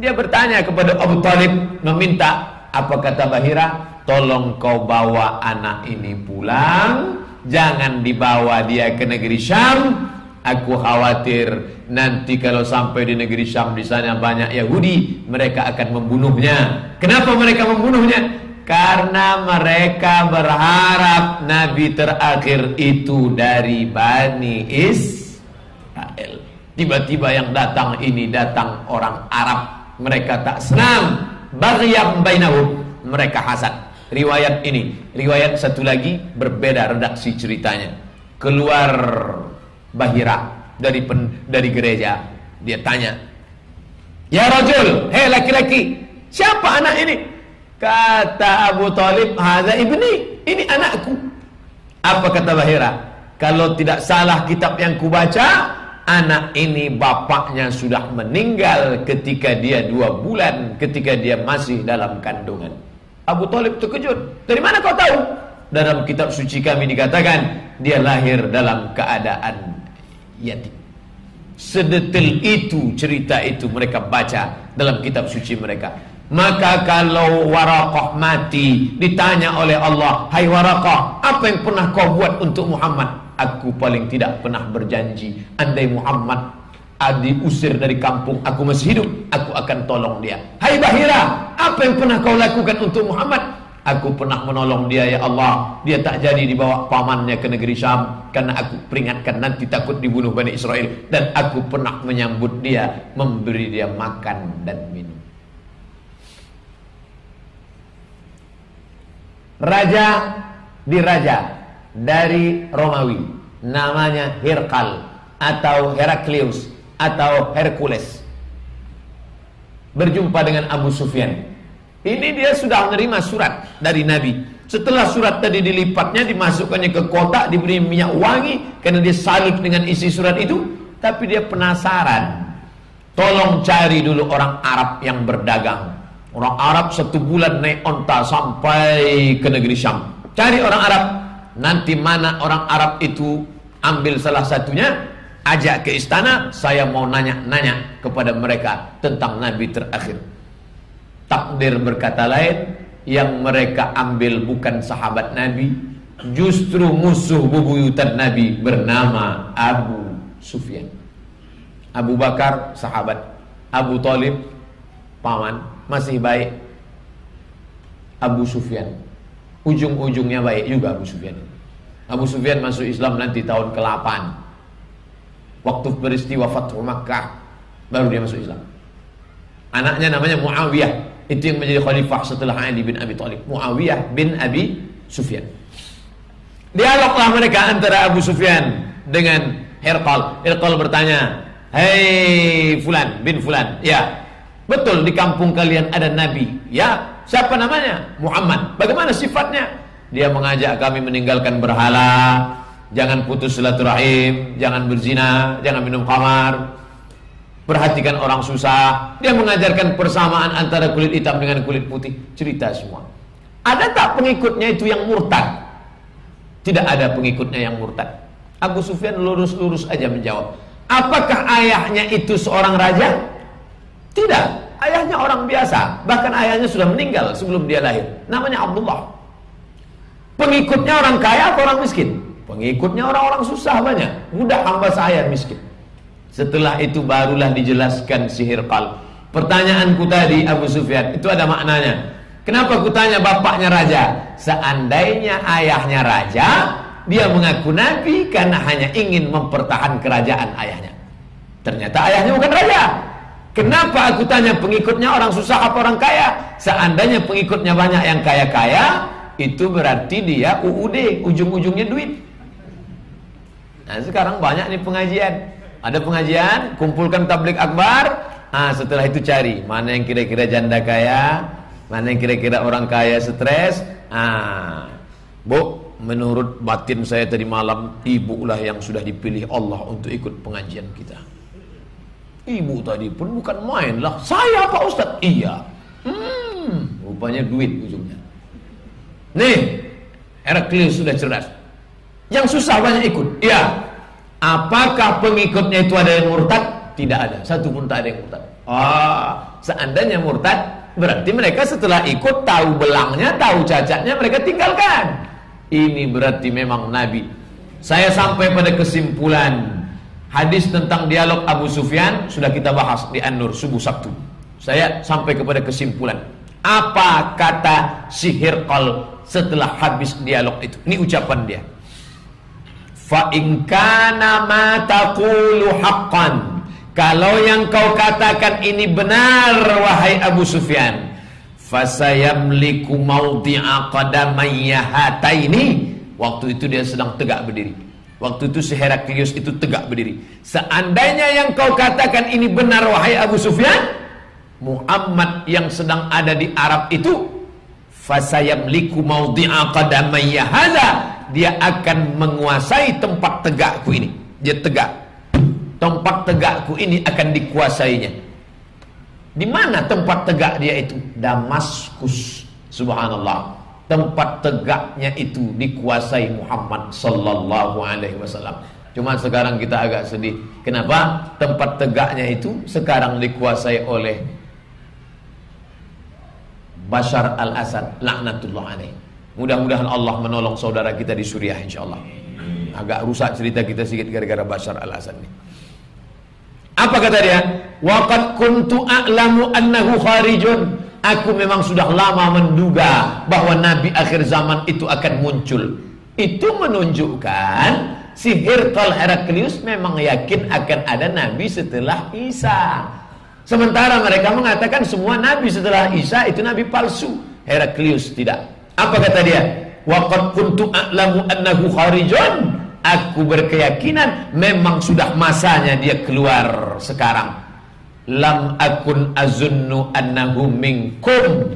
dia bertanya kepada Abu Talib meminta apa kata Bahira? Tolong kau bawa anak ini pulang, jangan dibawa dia ke negeri Syam. Aku khawatir nanti kalau sampai di negeri Syam di sana banyak Yahudi, mereka akan membunuhnya. Kenapa mereka membunuhnya? Karena mereka berharap Nabi terakhir itu dari Bani Israel. Tiba-tiba yang datang ini datang orang Arab mereka tak senang. Baghyam bainahum. Mereka hasad. Riwayat ini. Riwayat satu lagi berbeda redaksi ceritanya. Keluar Bahira dari pen, dari gereja. Dia tanya ya rajul hei laki-laki siapa anak ini? Kata Abu Talib hadza ibni ini anakku. Apa kata Bahira? Kalau tidak salah kitab yang kubaca anak ini bapaknya sudah meninggal ketika dia dua bulan ketika dia masih dalam kandungan. Abu Talib terkejut. Dari mana kau tahu? Dalam kitab suci kami dikatakan dia lahir dalam keadaan yatim. Sedetil itu cerita itu mereka baca dalam kitab suci mereka. Maka kalau Waraqah mati ditanya oleh Allah hai Waraqah apa yang pernah kau buat untuk Muhammad Aku paling tidak pernah berjanji Andai Muhammad Adi usir dari kampung Aku masih hidup Aku akan tolong dia. Hai Bahira Apa yang pernah kau lakukan untuk Muhammad? Aku pernah menolong dia ya Allah. Dia tak jadi dibawa pamannya ke negeri Syam Karena aku peringatkan nanti takut dibunuh Bani Israel. Dan aku pernah menyambut dia Memberi dia makan dan minum. Raja di raja dari Romawi. Namanya Herkal atau Heraklius atau Hercules. Berjumpa dengan Abu Sufyan. Ini dia sudah menerima surat dari Nabi. Setelah surat tadi dilipatnya dimasukkannya ke kotak diberi minyak wangi karena dia salut dengan isi surat itu tapi dia penasaran. Tolong cari dulu orang Arab yang berdagang. Orang Arab satu bulan naik onta sampai ke negeri Syam. Cari orang Arab nanti mana orang Arab itu ambil salah satunya ajak ke istana saya mau nanya-nanya kepada mereka tentang Nabi terakhir. Takdir berkata lain yang mereka ambil bukan sahabat Nabi justru musuh bubuyutan Nabi bernama Abu Sufyan. Abu Bakar sahabat. Abu Talib paman masih baik. Abu Sufyan. Ujung-ujungnya baik juga Abu Sufyan. Abu Sufyan masuk Islam nanti tahun ke-8. Waktu peristiwa Fathu Makkah baru dia masuk Islam. Anaknya namanya Muawiyah. Itu yang menjadi khalifah setelah Ali bin Abi Thalib. Muawiyah bin Abi Sufyan. Dialoglah mereka antara Abu Sufyan dengan Herqal. Herqal bertanya, "Hei Fulan bin Fulan, ya, betul di kampung kalian ada nabi? Ya, siapa namanya? Muhammad. Bagaimana sifatnya?" Dia mengajak kami meninggalkan berhala, jangan putus silaturahim, jangan berzina, jangan minum khamar, Perhatikan orang susah. Dia mengajarkan persamaan antara kulit hitam dengan kulit putih. Cerita semua. Ada tak pengikutnya itu yang murtad? Tidak ada pengikutnya yang murtad. Abu Sufyan lurus-lurus aja menjawab. Apakah ayahnya itu seorang raja? Tidak. Ayahnya orang biasa. Bahkan ayahnya sudah meninggal sebelum dia lahir. Namanya Abdullah. Pengikutnya orang kaya atau orang miskin? Pengikutnya orang-orang susah banyak. Mudah hamba saya miskin. Setelah itu barulah dijelaskan sihir kal. Pertanyaanku tadi Abu Sufyan itu ada maknanya. Kenapa ku tanya bapaknya raja? Seandainya ayahnya raja, dia mengaku nabi karena hanya ingin mempertahankan kerajaan ayahnya. Ternyata ayahnya bukan raja. Kenapa aku tanya pengikutnya orang susah apa orang kaya? Seandainya pengikutnya banyak yang kaya-kaya, itu berarti dia UUD, ujung-ujungnya duit. Nah sekarang banyak nih pengajian ada pengajian, kumpulkan tablik akbar. Ah, setelah itu cari mana yang kira-kira janda kaya, mana yang kira-kira orang kaya stres. Ah, Bu, menurut batin saya tadi malam, ibu lah yang sudah dipilih Allah untuk ikut pengajian kita. Ibu tadi pun bukan main lah. Saya Pak Ustaz. Iya. Hmm, rupanya duit ujungnya. Nih, Heraklius sudah cerdas. Yang susah banyak ikut. Iya. Apakah pengikutnya itu ada yang murtad? Tidak ada, satu pun tak ada yang murtad. Ah, seandainya murtad, berarti mereka setelah ikut tahu belangnya, tahu cacatnya, mereka tinggalkan. Ini berarti memang Nabi. Saya sampai pada kesimpulan hadis tentang dialog Abu Sufyan sudah kita bahas di An-Nur subuh Sabtu. Saya sampai kepada kesimpulan. Apa kata sihir kal setelah habis dialog itu? Ini ucapan dia. Fa in kana ma taqulu haqqan. Kalau yang kau katakan ini benar wahai Abu Sufyan, fasayamliku mawdi'a qadamayya hataini. Waktu itu dia sedang tegak berdiri. Waktu itu si Heraklius itu tegak berdiri. Seandainya yang kau katakan ini benar wahai Abu Sufyan, Muhammad yang sedang ada di Arab itu fasayamliku mawdi'a qadamayya hadza dia akan menguasai tempat tegakku ini. Dia tegak. Tempat tegakku ini akan dikuasainya. Di mana tempat tegak dia itu? Damaskus. Subhanallah. Tempat tegaknya itu dikuasai Muhammad sallallahu alaihi wasallam. Cuma sekarang kita agak sedih. Kenapa? Tempat tegaknya itu sekarang dikuasai oleh Bashar al-Assad laknatullah alaih. Mudah-mudahan Allah menolong saudara kita di Suriah insyaallah. Agak rusak cerita kita sedikit gara-gara Bashar al-Assad ini. Apa kata dia? Waqad kuntu a'lamu annahu kharijun. Aku memang sudah lama menduga bahwa nabi akhir zaman itu akan muncul. Itu menunjukkan si Hirqal Heraklius memang yakin akan ada nabi setelah Isa. Sementara mereka mengatakan semua nabi setelah Isa itu nabi palsu. Heraklius tidak. Apa kata dia? Waqad kuntu a'lamu annahu kharijun. Aku berkeyakinan memang sudah masanya dia keluar sekarang. Lam akun azunnu annahu minkum.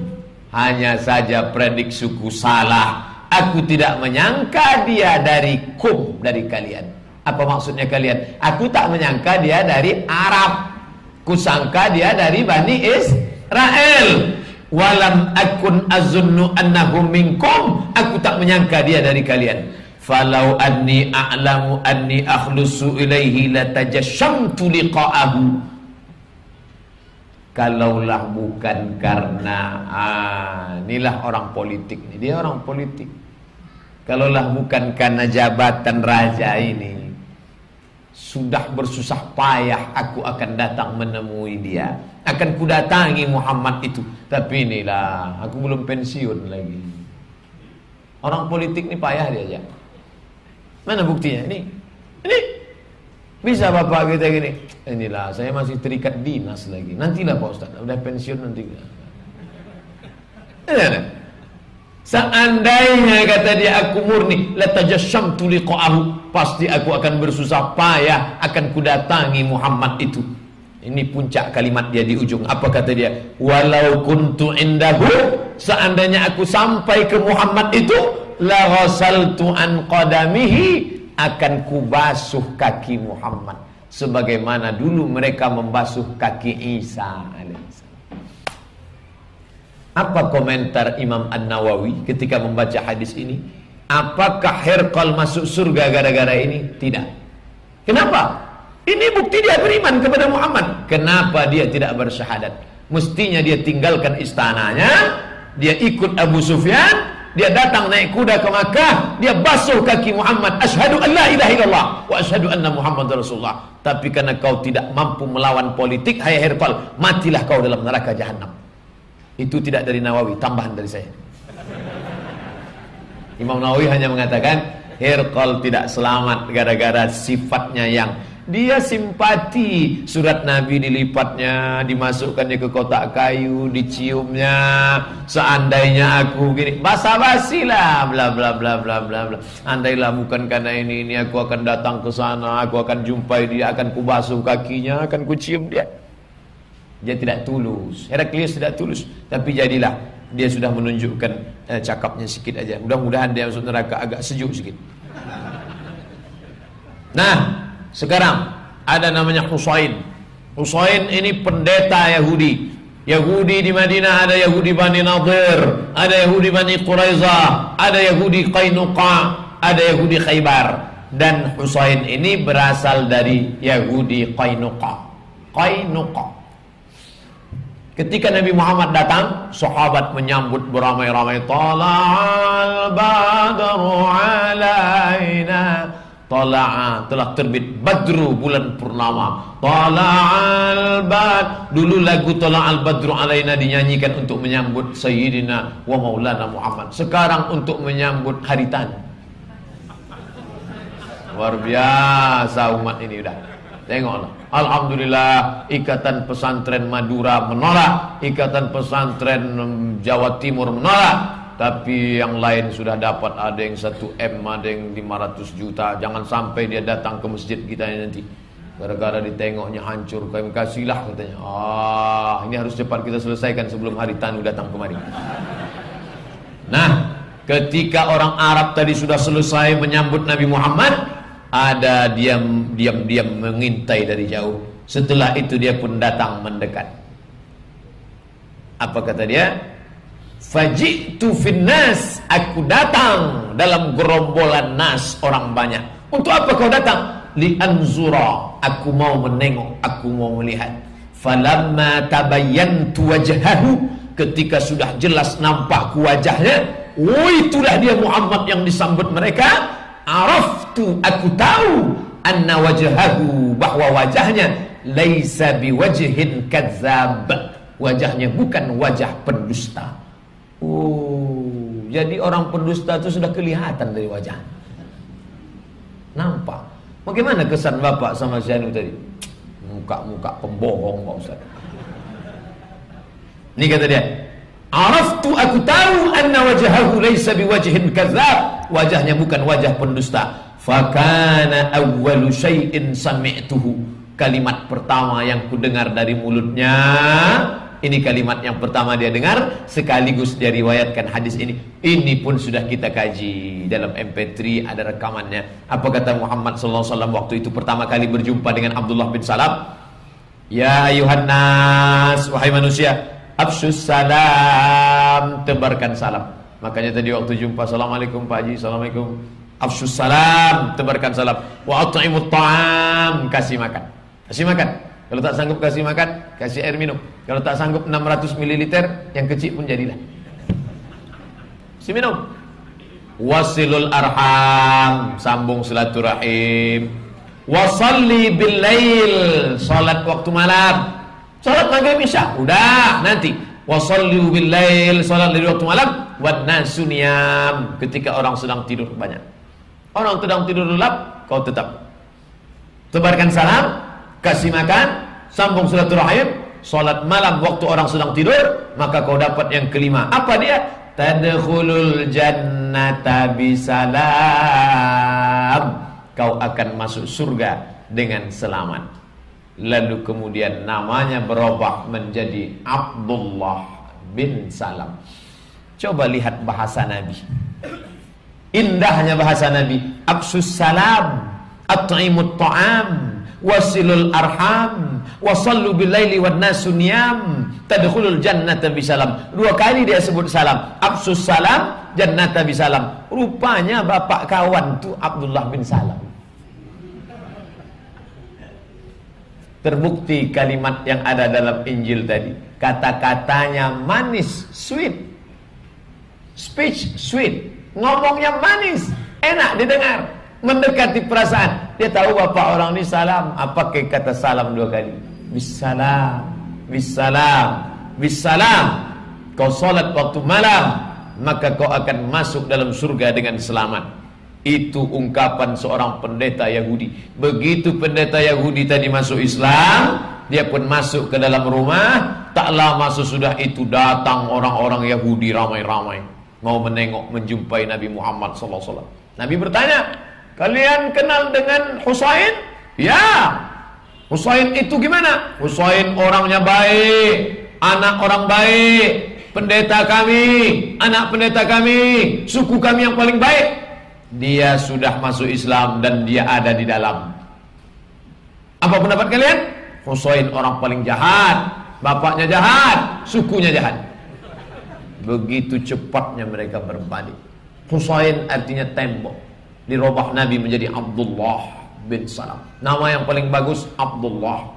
Hanya saja prediksiku salah. Aku tidak menyangka dia dari kum, dari kalian. Apa maksudnya kalian? Aku tak menyangka dia dari Arab. Kusangka dia dari Bani Israel. Walam akun azunnu annahu minkum. Aku tak menyangka dia dari kalian. Falau anni a'lamu anni akhlusu ilaihi latajashamtu liqa'ahu. Kalaulah bukan karena ah, inilah orang politik nih dia orang politik. Kalaulah bukan karena jabatan raja ini sudah bersusah payah aku akan datang menemui dia akan kudatangi Muhammad itu. Tapi inilah, aku belum pensiun lagi. Orang politik ini payah dia aja. Mana buktinya? Ini, ini bisa bapak kita gini. Inilah, saya masih terikat dinas lagi. Nantilah Pak Ustaz, udah pensiun nanti. Ya, Seandainya kata dia aku murni latajassamtu liqa'ahu pasti aku akan bersusah payah akan kudatangi Muhammad itu. Ini puncak kalimat dia di ujung. Apa kata dia? Walau kuntu indahu seandainya aku sampai ke Muhammad itu la ghasaltu an qadamihi akan kubasuh kaki Muhammad sebagaimana dulu mereka membasuh kaki Isa alaihissalam. Apa komentar Imam An-Nawawi ketika membaca hadis ini? Apakah Herkal masuk surga gara-gara ini? Tidak. Kenapa? Ini bukti dia beriman kepada Muhammad. Kenapa dia tidak bersyahadat? Mestinya dia tinggalkan istananya, dia ikut Abu Sufyan, dia datang naik kuda ke Makkah, dia basuh kaki Muhammad, asyhadu an la ilaha illallah wa asyhadu anna Muhammad Rasulullah. Tapi karena kau tidak mampu melawan politik, hai Herkal, matilah kau dalam neraka jahanam. Itu tidak dari Nawawi, tambahan dari saya. Imam Nawawi hanya mengatakan Herkol tidak selamat gara-gara sifatnya yang dia simpati surat Nabi dilipatnya, dimasukkannya ke kotak kayu, diciumnya. Seandainya aku gini, basa-basi lah, bla bla bla bla bla bla. Andailah bukan karena ini ini aku akan datang ke sana, aku akan jumpai dia, akan kubasuh kakinya, akan kucium dia. Dia tidak tulus. Heraklius tidak tulus. Tapi jadilah dia sudah menunjukkan eh, cakapnya sikit aja. Mudah-mudahan dia masuk neraka agak sejuk sikit. Nah, sekarang ada namanya Husain. Husain ini pendeta Yahudi. Yahudi di Madinah ada Yahudi Bani Nadir, ada Yahudi Bani Quraizah, ada Yahudi Qainuqa, ada Yahudi Khaybar. Dan Husain ini berasal dari Yahudi Qainuqa. Qainuqa. Ketika Nabi Muhammad datang, sahabat menyambut beramai-ramai. Tala'al badru alaina. Tala'a telah terbit badru bulan purnama. Tala'al bad. Dulu lagu Tala'al badru alaina dinyanyikan untuk menyambut Sayyidina wa Maulana Muhammad. Sekarang untuk menyambut hari tan. Luar biasa umat ini udah. Tengoklah. Alhamdulillah Ikatan Pesantren Madura menolak. Ikatan Pesantren Jawa Timur menolak. Tapi yang lain sudah dapat. Ada yang 1M, ada yang 500 juta. Jangan sampai dia datang ke masjid kita nanti. Gara-gara ditengoknya hancur. Kami kasihlah katanya. Ah, ini harus cepat kita selesaikan sebelum hari tanu datang kemari. Nah, ketika orang Arab tadi sudah selesai menyambut Nabi Muhammad ada diam diam diam mengintai dari jauh. Setelah itu dia pun datang mendekat. Apa kata dia? Fajitu finnas, aku datang dalam gerombolan nas orang banyak. Untuk apa kau datang? Li anzura, aku mau menengok, aku mau melihat. Falamma tabayyantu wajhahu, ketika sudah jelas nampak wajahnya, oh itulah dia Muhammad yang disambut mereka araftu aku tahu anna wajhahu bahwa wajahnya laisa biwajhin kadzab wajahnya bukan wajah pendusta. Oh jadi orang pendusta itu sudah kelihatan dari wajah. Nampak. Bagaimana kesan bapak sama Syanu tadi? Muka-muka pembohong Pak Ustaz. Ini kata dia Araftu aku tahu anna wajahahu laysa biwajhin kadzab. Wajahnya bukan wajah pendusta. Fakana awwalu syai'in sami'tuhu. Kalimat pertama yang ku dengar dari mulutnya ini kalimat yang pertama dia dengar sekaligus dia riwayatkan hadis ini. Ini pun sudah kita kaji dalam MP3 ada rekamannya. Apa kata Muhammad sallallahu alaihi wasallam waktu itu pertama kali berjumpa dengan Abdullah bin Salam? Ya ayuhan nas wahai manusia, Absus salam. Tebarkan salam. Makanya tadi waktu jumpa Assalamualaikum Pak Haji Assalamualaikum. Absus salam. Tebarkan salam. Wa at'imut ta'am. Kasih makan. Kasih makan. Kalau tak sanggup kasih makan Kasih air minum. Kalau tak sanggup 600 ml Yang kecil pun jadilah. Kasih minum. Wasilul arham. Sambung silaturahim. Wasalli bil lail. Salat waktu malam Salat maghrib isya, udah nanti. Wasallu bil lail, salat dari waktu malam, wan nasu ketika orang sedang tidur banyak. Orang sedang tidur lelap, kau tetap tebarkan salam, kasih makan, sambung silaturahim, Salat malam waktu orang sedang tidur, maka kau dapat yang kelima. Apa dia? Tadkhulul jannata bisalam. Kau akan masuk surga dengan selamat. Lalu kemudian namanya berubah menjadi Abdullah bin Salam. Coba lihat bahasa Nabi. Indahnya bahasa Nabi. Absus salam, at'imut ta'am, wasilul arham, wasallu bilaili wan nasu niyam, tadkhulul jannata bisalam. Dua kali dia sebut salam. Absus salam, jannata bisalam. Rupanya bapak kawan tu Abdullah bin Salam. Terbukti kalimat yang ada dalam Injil tadi. Kata-katanya manis, sweet. Speech sweet. Ngomongnya manis, enak didengar. Mendekati perasaan. Dia tahu bapak orang ini salam. Apa kata salam dua kali? Bisalam, bisalam, bisalam. Kau solat waktu malam. Maka kau akan masuk dalam surga dengan selamat. Itu ungkapan seorang pendeta Yahudi. Begitu pendeta Yahudi tadi masuk Islam, dia pun masuk ke dalam rumah. Tak lama sesudah itu datang orang-orang Yahudi ramai-ramai. Mau menengok, menjumpai Nabi Muhammad SAW. Nabi bertanya, kalian kenal dengan Husain? Ya. Husain itu gimana? Husain orangnya baik, anak orang baik, pendeta kami, anak pendeta kami, suku kami yang paling baik dia sudah masuk Islam dan dia ada di dalam. Apa pendapat kalian? Husain orang paling jahat, bapaknya jahat, sukunya jahat. Begitu cepatnya mereka berbalik. Husain artinya tembok. Dirubah Nabi menjadi Abdullah bin Salam. Nama yang paling bagus Abdullah.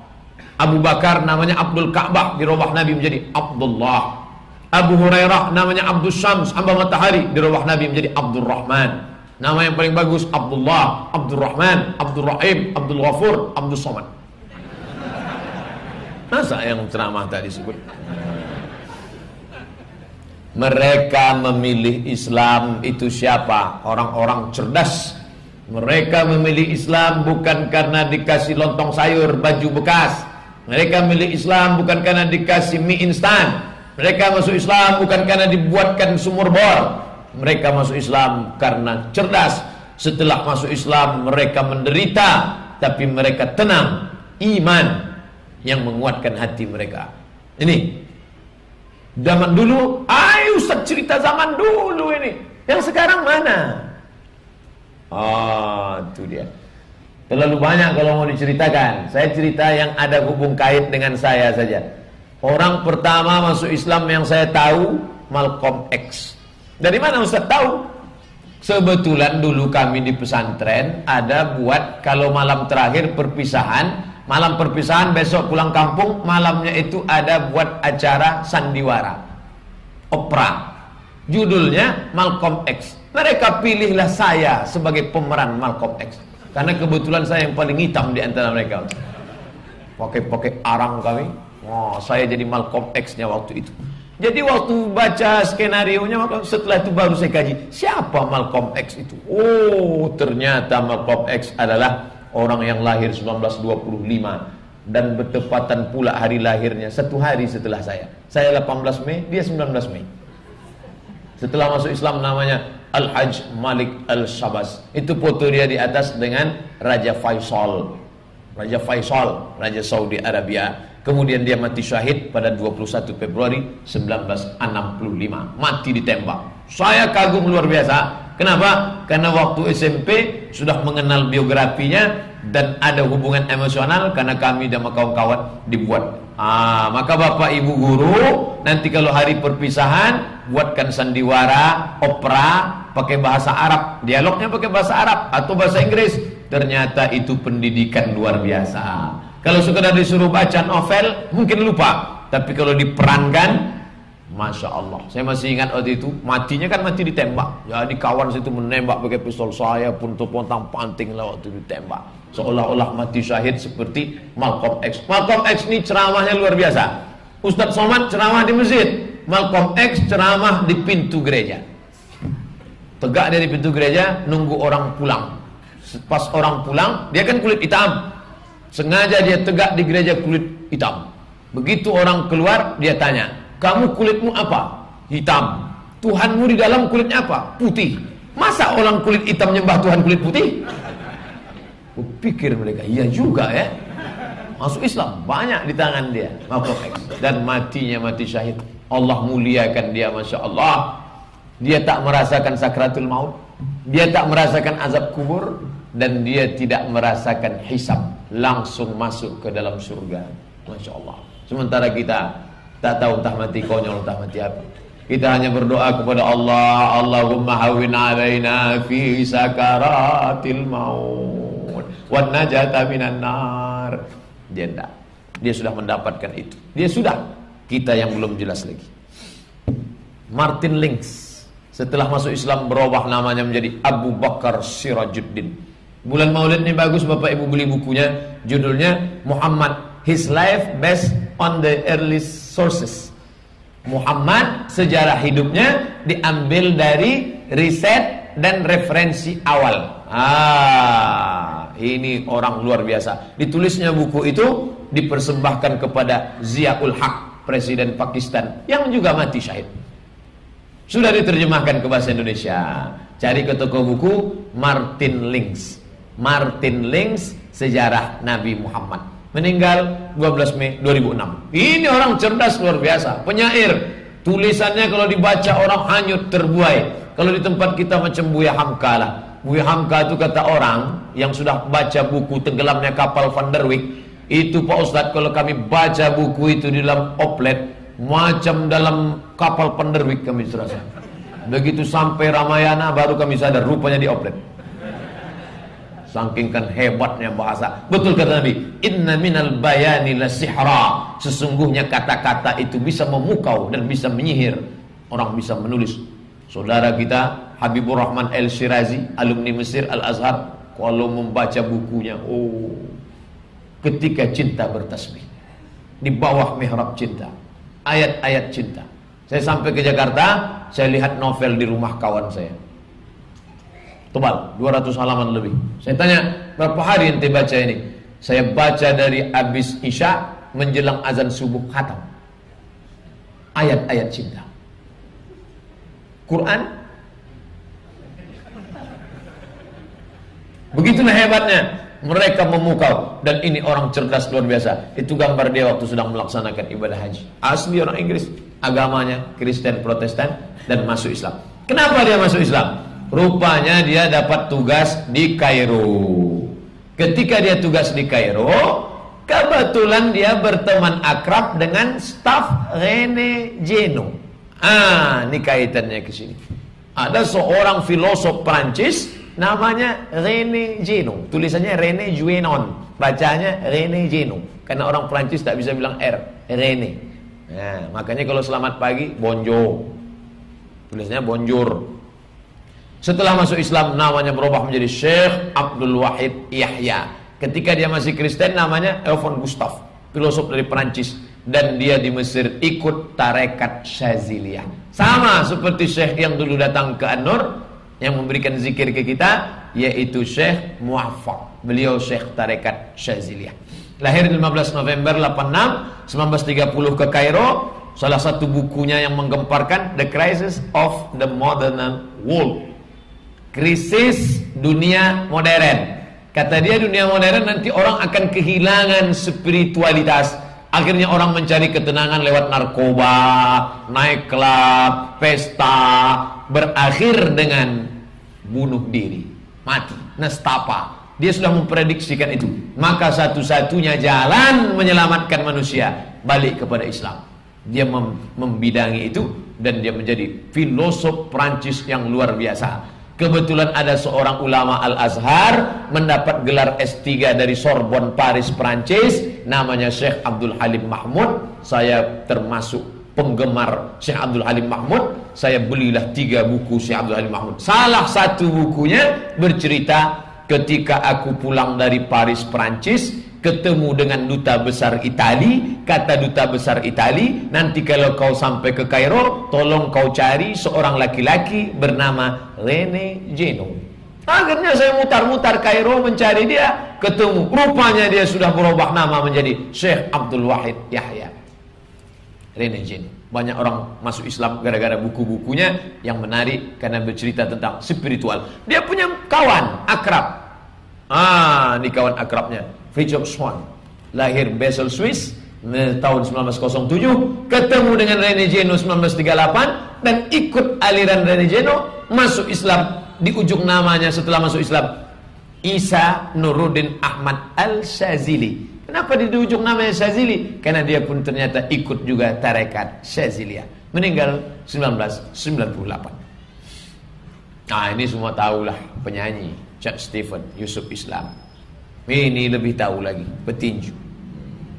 Abu Bakar namanya Abdul Ka'bah dirubah Nabi menjadi Abdullah. Abu Hurairah namanya Abdul Syams, hamba matahari dirubah Nabi menjadi Abdul Rahman. Nama yang paling bagus Abdullah, Abdurrahman, Abdul Rahim, Abdul Ghafur, Abdul Somad. Masa yang ceramah tadi sebut? Mereka memilih Islam itu siapa? Orang-orang cerdas. Mereka memilih Islam bukan karena dikasih lontong sayur, baju bekas. Mereka memilih Islam bukan karena dikasih mie instan. Mereka masuk Islam bukan karena dibuatkan sumur bor. Mereka masuk Islam karena cerdas. Setelah masuk Islam mereka menderita, tapi mereka tenang. Iman yang menguatkan hati mereka. Ini zaman dulu, ayo Ustaz cerita zaman dulu ini. Yang sekarang mana? Ah, itu dia. Terlalu banyak kalau mau diceritakan. Saya cerita yang ada hubung kait dengan saya saja. Orang pertama masuk Islam yang saya tahu Malcolm X. Dari mana Ustaz tahu? Sebetulan dulu kami di pesantren ada buat kalau malam terakhir perpisahan, malam perpisahan besok pulang kampung, malamnya itu ada buat acara sandiwara. Opera. Judulnya Malcolm X. Mereka pilihlah saya sebagai pemeran Malcolm X. Karena kebetulan saya yang paling hitam di antara mereka. Pakai-pakai arang kami. Oh, saya jadi Malcolm X-nya waktu itu. Jadi waktu baca skenario nya setelah itu baru saya kaji siapa Malcolm X itu. Oh ternyata Malcolm X adalah orang yang lahir 1925 dan bertepatan pula hari lahirnya satu hari setelah saya. Saya 18 Mei, dia 19 Mei. Setelah masuk Islam namanya Al-Hajj Malik Al-Shabas. Itu foto dia di atas dengan Raja Faisal. Raja Faisal, Raja Saudi Arabia Kemudian dia mati syahid pada 21 Februari 1965. Mati ditembak. Saya kagum luar biasa. Kenapa? Karena waktu SMP sudah mengenal biografinya dan ada hubungan emosional karena kami dan kawan-kawan dibuat. Ah, maka Bapak Ibu guru nanti kalau hari perpisahan buatkan sandiwara, opera pakai bahasa Arab, dialognya pakai bahasa Arab atau bahasa Inggris. Ternyata itu pendidikan luar biasa. Kalau sekedar disuruh baca novel mungkin lupa, tapi kalau diperankan Masya Allah. Saya masih ingat waktu itu Matinya kan mati ditembak. Jadi kawan situ menembak pakai pistol Saya pun pontang panting lah waktu ditembak. Seolah-olah mati syahid seperti Malcolm X. Malcolm X ini ceramahnya luar biasa. Ustadz Somad ceramah di masjid. Malcolm X ceramah di pintu gereja. Tegak dari pintu gereja Nunggu orang pulang. Pas orang pulang Dia kan kulit hitam Sengaja dia tegak di gereja kulit hitam. Begitu orang keluar, dia tanya, kamu kulitmu apa? Hitam. Tuhanmu di dalam kulitnya apa? Putih. Masa orang kulit hitam nyembah Tuhan kulit putih? Kupikir mereka, iya juga ya. Masuk Islam banyak di tangan dia, dan matinya mati syahid. Allah muliakan dia, masya Allah. Dia tak merasakan sakratul maut, dia tak merasakan azab kubur, dan dia tidak merasakan hisab, langsung masuk ke dalam surga. Masya Allah. Sementara kita tak tahu entah mati konyol, entah mati apa. Kita hanya berdoa kepada Allah, Allahumma hawin alaina fi sakaratil maut wan najata minan nar. Dia tidak. Dia sudah mendapatkan itu. Dia sudah. Kita yang belum jelas lagi. Martin Links setelah masuk Islam berubah namanya menjadi Abu Bakar Sirajuddin. Bulan Maulid ini bagus Bapak Ibu beli bukunya. Judulnya Muhammad His Life Based on the Earliest Sources. Muhammad sejarah hidupnya diambil dari riset dan referensi awal. Ah, ini orang luar biasa. Ditulisnya buku itu dipersembahkan kepada Ziaul Haq, presiden Pakistan yang juga mati syahid. Sudah diterjemahkan ke bahasa Indonesia. Cari ke toko buku Martin Links. Martin Links Sejarah Nabi Muhammad meninggal 12 Mei 2006. Ini orang cerdas luar biasa, penyair. Tulisannya kalau dibaca orang hanyut terbuai. Kalau di tempat kita macam Buya Hamka lah. Buya Hamka itu kata orang yang sudah baca buku tenggelamnya kapal Van der Wijk. Itu Pak Ustadz kalau kami baca buku itu di dalam oplet macam dalam kapal Van der Wijk kami serasa. Begitu sampai Ramayana baru kami sadar rupanya di oplet. Saking kan hebatnya bahasa. Betul kata Nabi, "Inna minal bayani lasihra." Sesungguhnya kata-kata itu bisa memukau dan bisa menyihir. Orang bisa menulis. Saudara kita Habibur Rahman El Shirazi, alumni Mesir Al Azhar, kalau membaca bukunya, oh, ketika cinta bertasbih di bawah mihrab cinta, ayat-ayat cinta. Saya sampai ke Jakarta, saya lihat novel di rumah kawan saya tebal 200 halaman lebih. Saya tanya berapa hari ente baca ini? Saya baca dari habis isya menjelang azan subuh khatam. Ayat-ayat cinta. Quran? Begitulah hebatnya. Mereka memukau. Dan ini orang cerdas luar biasa. Itu gambar dia waktu sedang melaksanakan ibadah haji. Asli orang Inggris. Agamanya Kristen Protestan dan masuk Islam. Kenapa dia masuk Islam Rupanya dia dapat tugas di Kairo. Ketika dia tugas di Kairo, kebetulan dia berteman akrab dengan staf Rene Geno. Ah, ini kaitannya ke sini. Ada seorang filosof Prancis namanya Rene Geno. Tulisannya Rene Guénon, bacanya Rene Geno. Karena orang Prancis tak bisa bilang R, Rene. Nah, makanya kalau selamat pagi bonjour. Tulisannya bonjour. Setelah masuk Islam namanya berubah menjadi Syekh Abdul Wahid Yahya. Ketika dia masih Kristen namanya Elfon Gustav, filosof dari Perancis dan dia di Mesir ikut tarekat Syaziliyah. Sama seperti Syekh yang dulu datang ke An-Nur yang memberikan zikir ke kita yaitu Syekh Muwaffaq. Beliau Syekh tarekat Syaziliyah. Lahir 15 November 86, 1930 ke Kairo. Salah satu bukunya yang menggemparkan The Crisis of the Modern World krisis dunia modern. Kata dia dunia modern nanti orang akan kehilangan spiritualitas. Akhirnya orang mencari ketenangan lewat narkoba, naik klub, pesta, berakhir dengan bunuh diri, mati, nestapa. Dia sudah memprediksikan itu. Maka satu-satunya jalan menyelamatkan manusia balik kepada Islam. Dia mem membidangi itu dan dia menjadi filosof Prancis yang luar biasa Kebetulan ada seorang ulama Al-Azhar mendapat gelar S3 dari Sorbonne Paris Prancis namanya Syekh Abdul Halim Mahmud. Saya termasuk penggemar Syekh Abdul Halim Mahmud. Saya belilah tiga buku Syekh Abdul Halim Mahmud. Salah satu bukunya bercerita ketika aku pulang dari Paris Prancis ketemu dengan duta besar Itali, kata duta besar Itali, nanti kalau kau sampai ke Kairo, tolong kau cari seorang laki-laki bernama Rene Geno. Akhirnya saya mutar-mutar Kairo mencari dia, ketemu. Rupanya dia sudah berubah nama menjadi Syekh Abdul Wahid Yahya. Rene Jeno. Banyak orang masuk Islam gara-gara buku-bukunya yang menarik karena bercerita tentang spiritual. Dia punya kawan akrab. Ah, ini kawan akrabnya, Fridtjof Swan. Lahir Basel, Swiss tahun 1907, ketemu dengan Rene Jeno 1938 dan ikut aliran Rene Jeno masuk Islam di ujung namanya setelah masuk Islam Isa Nuruddin Ahmad Al-Shazili Kenapa di ujung namanya Syazili? Karena dia pun ternyata ikut juga tarekat Syazilia. Meninggal 1998. Nah ini semua tahulah penyanyi Chuck Stephen, Yusuf Islam. Ini lebih tahu lagi, petinju.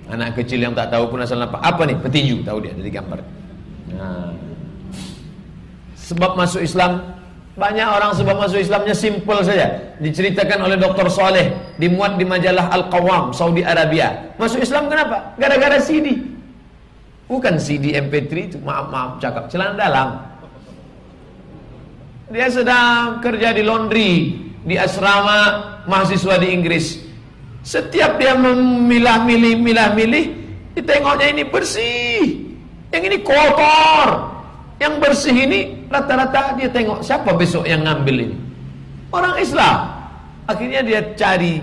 Anak kecil yang tak tahu pun asal apa? Apa nih? Petinju, tahu dia dari gambar. Nah. Sebab masuk Islam banyak orang sebab masuk Islamnya simple saja. Diceritakan oleh Dr. Soleh, dimuat di majalah Al-Qawam, Saudi Arabia. Masuk Islam kenapa? Gara-gara CD. Bukan CD MP3 itu, maaf-maaf cakap, celana dalam. Dia sedang kerja di laundry, di asrama mahasiswa di Inggris. Setiap dia memilah-milih, milah-milih, ditengoknya ini bersih. Yang ini kotor. Yang bersih ini rata-rata dia tengok siapa besok yang ngambil ini. Orang Islam. Akhirnya dia cari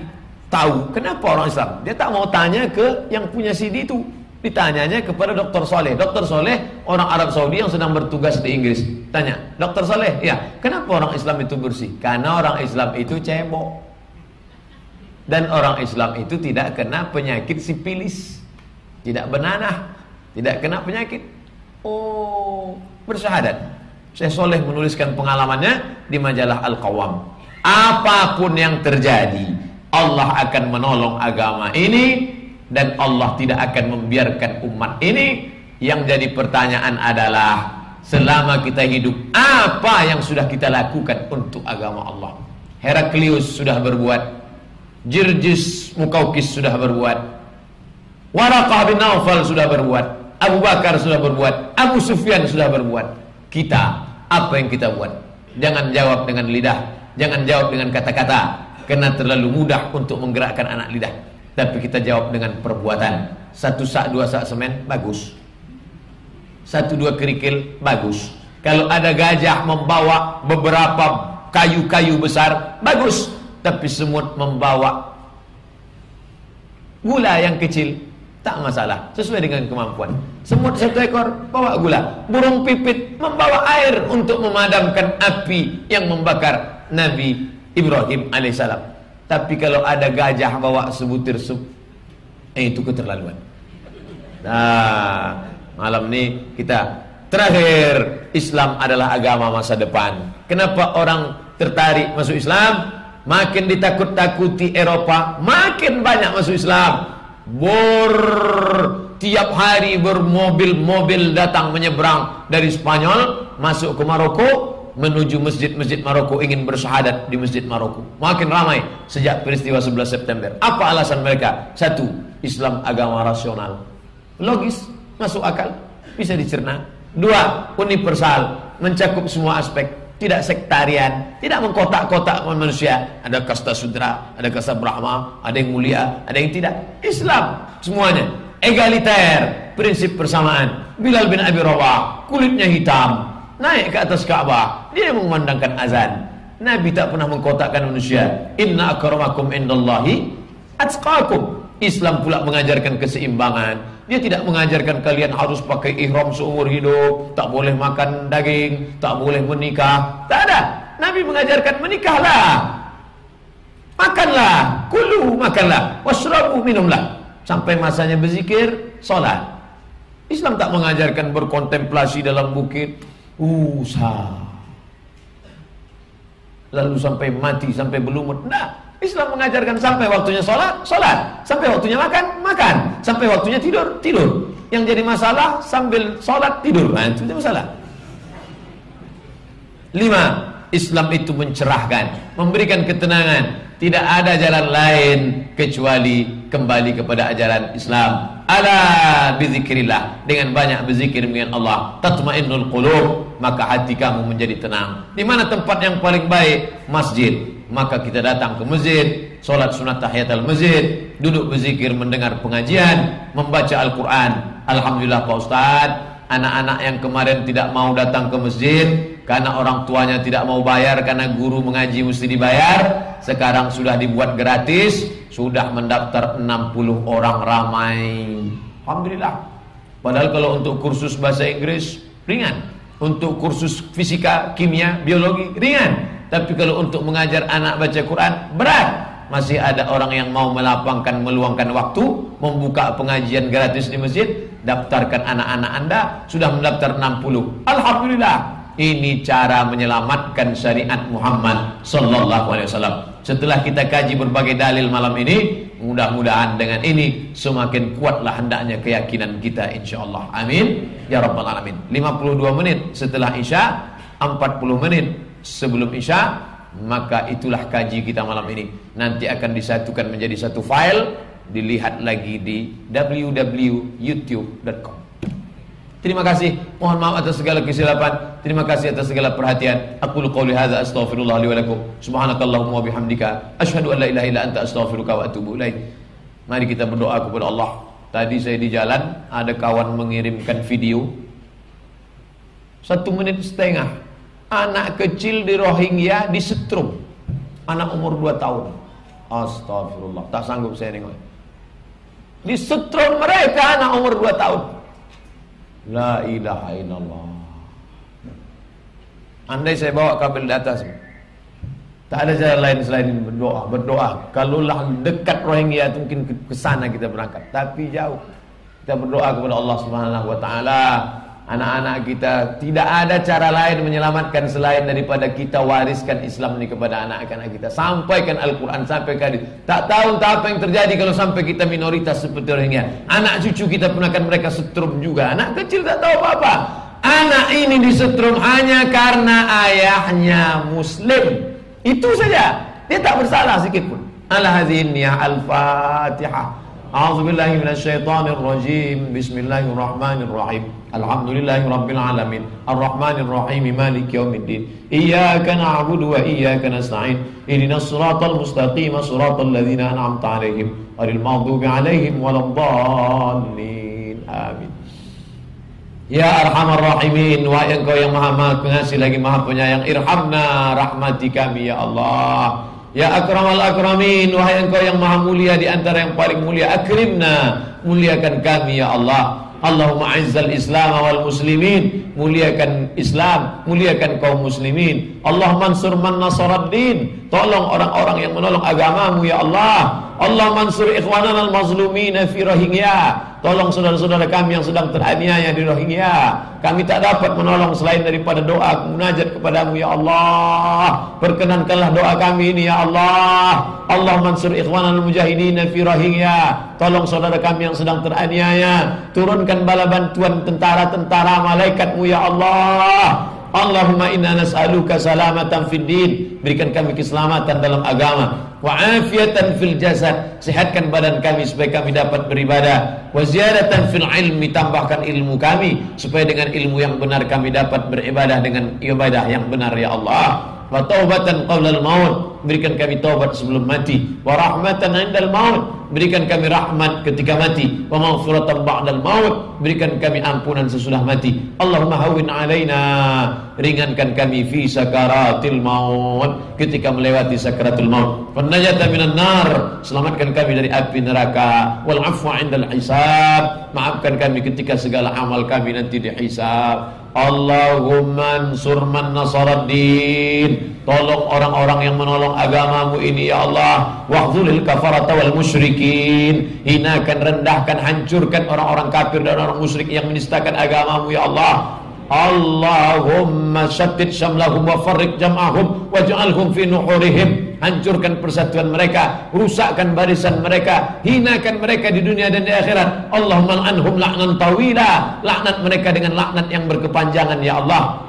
tahu kenapa orang Islam. Dia tak mau tanya ke yang punya CD itu. Ditanyanya kepada Dr. Soleh. Dr. Soleh orang Arab Saudi yang sedang bertugas di Inggris. Tanya, Dr. Soleh, ya kenapa orang Islam itu bersih? Karena orang Islam itu cebok. Dan orang Islam itu tidak kena penyakit sipilis. Tidak benanah. Tidak kena penyakit. Oh, bersyahadat. Syekh Soleh menuliskan pengalamannya di majalah Al-Qawam. Apa pun yang terjadi, Allah akan menolong agama ini dan Allah tidak akan membiarkan umat ini. Yang jadi pertanyaan adalah selama kita hidup apa yang sudah kita lakukan untuk agama Allah? Heraklius sudah berbuat, Jirjis Mukaukis sudah berbuat, Waraqah bin Naufal sudah berbuat, Abu Bakar sudah berbuat, Abu Sufyan sudah berbuat. Kita, apa yang kita buat? Jangan jawab dengan lidah, jangan jawab dengan kata-kata, karena terlalu mudah untuk menggerakkan anak lidah. Tapi kita jawab dengan perbuatan. Satu sak, dua sak semen, bagus. Satu dua kerikil, bagus. Kalau ada gajah membawa beberapa kayu-kayu besar, bagus. Tapi semut membawa gula yang kecil, tak masalah. Sesuai dengan kemampuan. Semut satu ekor bawa gula. Burung pipit membawa air untuk memadamkan api yang membakar Nabi Ibrahim alaihissalam. Tapi kalau ada gajah bawa sebutir sup, eh, itu keterlaluan. Nah, malam ini kita terakhir Islam adalah agama masa depan. Kenapa orang tertarik masuk Islam? Makin ditakut-takuti Eropa, makin banyak masuk Islam. Bor tiap hari bermobil-mobil datang menyeberang dari Spanyol masuk ke Maroko menuju masjid-masjid Maroko ingin bersyahadat di masjid Maroko. Makin ramai sejak peristiwa 11 September. Apa alasan mereka? Satu, Islam agama rasional. Logis, masuk akal, bisa dicerna. Dua, universal, mencakup semua aspek, tidak sektarian, tidak mengkotak-kotak manusia. Ada kasta sudra, ada kasta brahma, ada yang mulia, ada yang tidak. Islam semuanya egaliter, prinsip persamaan. Bilal bin Abi Rawah, kulitnya hitam, naik ke atas Ka'bah, dia mengumandangkan azan. Nabi tak pernah mengkotakkan manusia. Inna akramakum indallahi atqakum. Islam pula mengajarkan keseimbangan. Dia tidak mengajarkan kalian harus pakai ihram seumur hidup, tak boleh makan daging, tak boleh menikah. Tak ada. Nabi mengajarkan menikahlah. Makanlah, kulu makanlah, wasrabu minumlah. Sampai masanya berzikir, sholat. Islam tak mengajarkan berkontemplasi dalam bukit. Usah. Lalu sampai mati, sampai berlumut. Nah, Islam mengajarkan sampai waktunya sholat, sholat. Sampai waktunya makan, makan. Sampai waktunya tidur, tidur. Yang jadi masalah sambil sholat, tidur. Nah, itu masalah. Lima, Islam itu mencerahkan, memberikan ketenangan, tidak ada jalan lain kecuali kembali kepada ajaran Islam. Ala bizikrillah dengan banyak berzikir dengan Allah, tatmainnul qulub, maka hati kamu menjadi tenang. Di mana tempat yang paling baik? Masjid. Maka kita datang ke masjid, solat sunat tahiyatul masjid, duduk berzikir mendengar pengajian, membaca Al-Qur'an. Alhamdulillah Pak Ustaz Anak-anak yang kemarin tidak mau datang ke masjid Karena orang tuanya tidak mau bayar Karena guru mengaji mesti dibayar Sekarang sudah dibuat gratis Sudah mendaftar 60 orang ramai. Alhamdulillah. Padahal kalau untuk kursus bahasa Inggris Ringan. Untuk kursus fisika, kimia, biologi Ringan Tapi kalau untuk mengajar anak baca Quran Berat. Masih ada orang yang mau melapangkan meluangkan waktu membuka pengajian gratis di masjid daftarkan anak-anak anda sudah mendaftar 60 Alhamdulillah. Ini cara menyelamatkan syariat Muhammad sallallahu alaihi wasallam. Setelah kita kaji berbagai dalil malam ini mudah-mudahan dengan ini semakin kuatlah hendaknya keyakinan kita insyaallah. Amin. Ya rabbal alamin. 52 menit setelah isya 40 menit sebelum isya maka itulah kaji kita malam ini nanti akan disatukan menjadi satu file dilihat lagi di www.youtube.com Terima kasih. Mohon maaf atas segala kesilapan. Terima kasih atas segala perhatian. Aku qouli hadza astaghfirullah li wa lakum. Subhanakallahumma wa bihamdika asyhadu an la ilaha illa anta astaghfiruka wa atubu ilaik. Mari kita berdoa kepada Allah. Tadi saya di jalan ada kawan mengirimkan video satu menit setengah anak kecil di Rohingya disetrum. Anak umur 2 tahun. Astagfirullah. Tak sanggup saya nengok disetrum mereka anak umur 2 tahun. La ilaha illallah. Andai saya bawa kabel di atas. Tak ada jalan lain selain berdoa. Berdoa. Kalaulah dekat Rohingya mungkin ke sana kita berangkat. Tapi jauh. Kita berdoa kepada Allah Subhanahu wa taala anak-anak kita tidak ada cara lain menyelamatkan selain daripada kita wariskan Islam ini kepada anak-anak kita. Sampaikan Al-Quran sampai hadis. Tak tahu tak apa yang terjadi kalau sampai kita minoritas seperti orangnya anak cucu kita pun akan mereka setrum juga. Anak kecil tak tahu apa-apa. Anak ini disetrum hanya karena ayahnya muslim. Itu saja. Dia tak bersalah sedikit pun. Al-hadhin ya al-fatihah أعوذ بالله من الشيطان الرجيم. بسم الله الرحمن الرحيم. الحمد لله رب العالمين. الرحمن الرحيم. مالك يوم الدين. إياك نعبد وإياك نستعين. إهدنا الصراط المستقيم. صراط الذين أنعمت عليهم. غير المغضوب عليهم ولا الضالين. آمين. Ya Arhamar Rahimin Wahai engkau yang maha maha pengasih lagi maha penyayang Irhamna rahmati Ya akramal akramin Wahai engkau yang maha mulia di antara yang paling mulia Akrimna Muliakan kami ya Allah. Allahumma azzal islam wal muslimin Muliakan Islam Muliakan kaum muslimin. Allah mansur man nasaraddin Tolong orang-orang yang menolong agamamu ya Allah Allah mansur ikhwanan al-mazlumina fi Rohingya Tolong saudara-saudara kami yang sedang teraniaya di Rohingya. Kami tak dapat menolong selain daripada doa munajat kepadamu ya Allah. Perkenankanlah doa kami ini ya Allah. Allah mansur ikhwanal mujahidin fi Rohingya. Tolong saudara kami yang sedang teraniaya. Turunkan bala bantuan tentara-tentara malaikatmu ya Allah. Allahumma inna nas'aluka salamatan fid din. Berikan kami keselamatan dalam agama. Wa afiatan fil jasad. Sehatkan badan kami supaya kami dapat beribadah. Wa ziyadatan fil ilmi. Tambahkan ilmu kami supaya dengan ilmu yang benar kami dapat beribadah dengan ibadah yang benar ya Allah wa taubatan qabla al-maut berikan kami taubat sebelum mati. Wa rahmatan 'indal maut. Berikan kami rahmat ketika mati. Wa maghfiratan ba'dal maut. Berikan kami ampunan sesudah mati. Allahumma hawwin 'alaina. Ringankan kami fi sakaratil maut. Ketika melewati sakaratul maut. Wa najata minan nar. Selamatkan kami dari api neraka. Wal 'afwa 'indal hisab. Maafkan kami ketika segala amal kami nanti dihisab Allahumma ansur man nasaraddin. Tolong orang-orang yang menolong agamamu ini ya Allah. Wahzulil kafarata wal musyrikin. Hinakan, rendahkan, hancurkan orang-orang kafir dan orang musyrik yang menistakan agamamu ya Allah. Allahumma syattid syamlahum wa farrik jam'ahum waj'alhum fi nuhurihim hancurkan persatuan mereka rusakkan barisan mereka hinakan mereka di dunia dan di akhirat Allahumma anhum la'nan tawila laknat mereka dengan laknat yang berkepanjangan ya Allah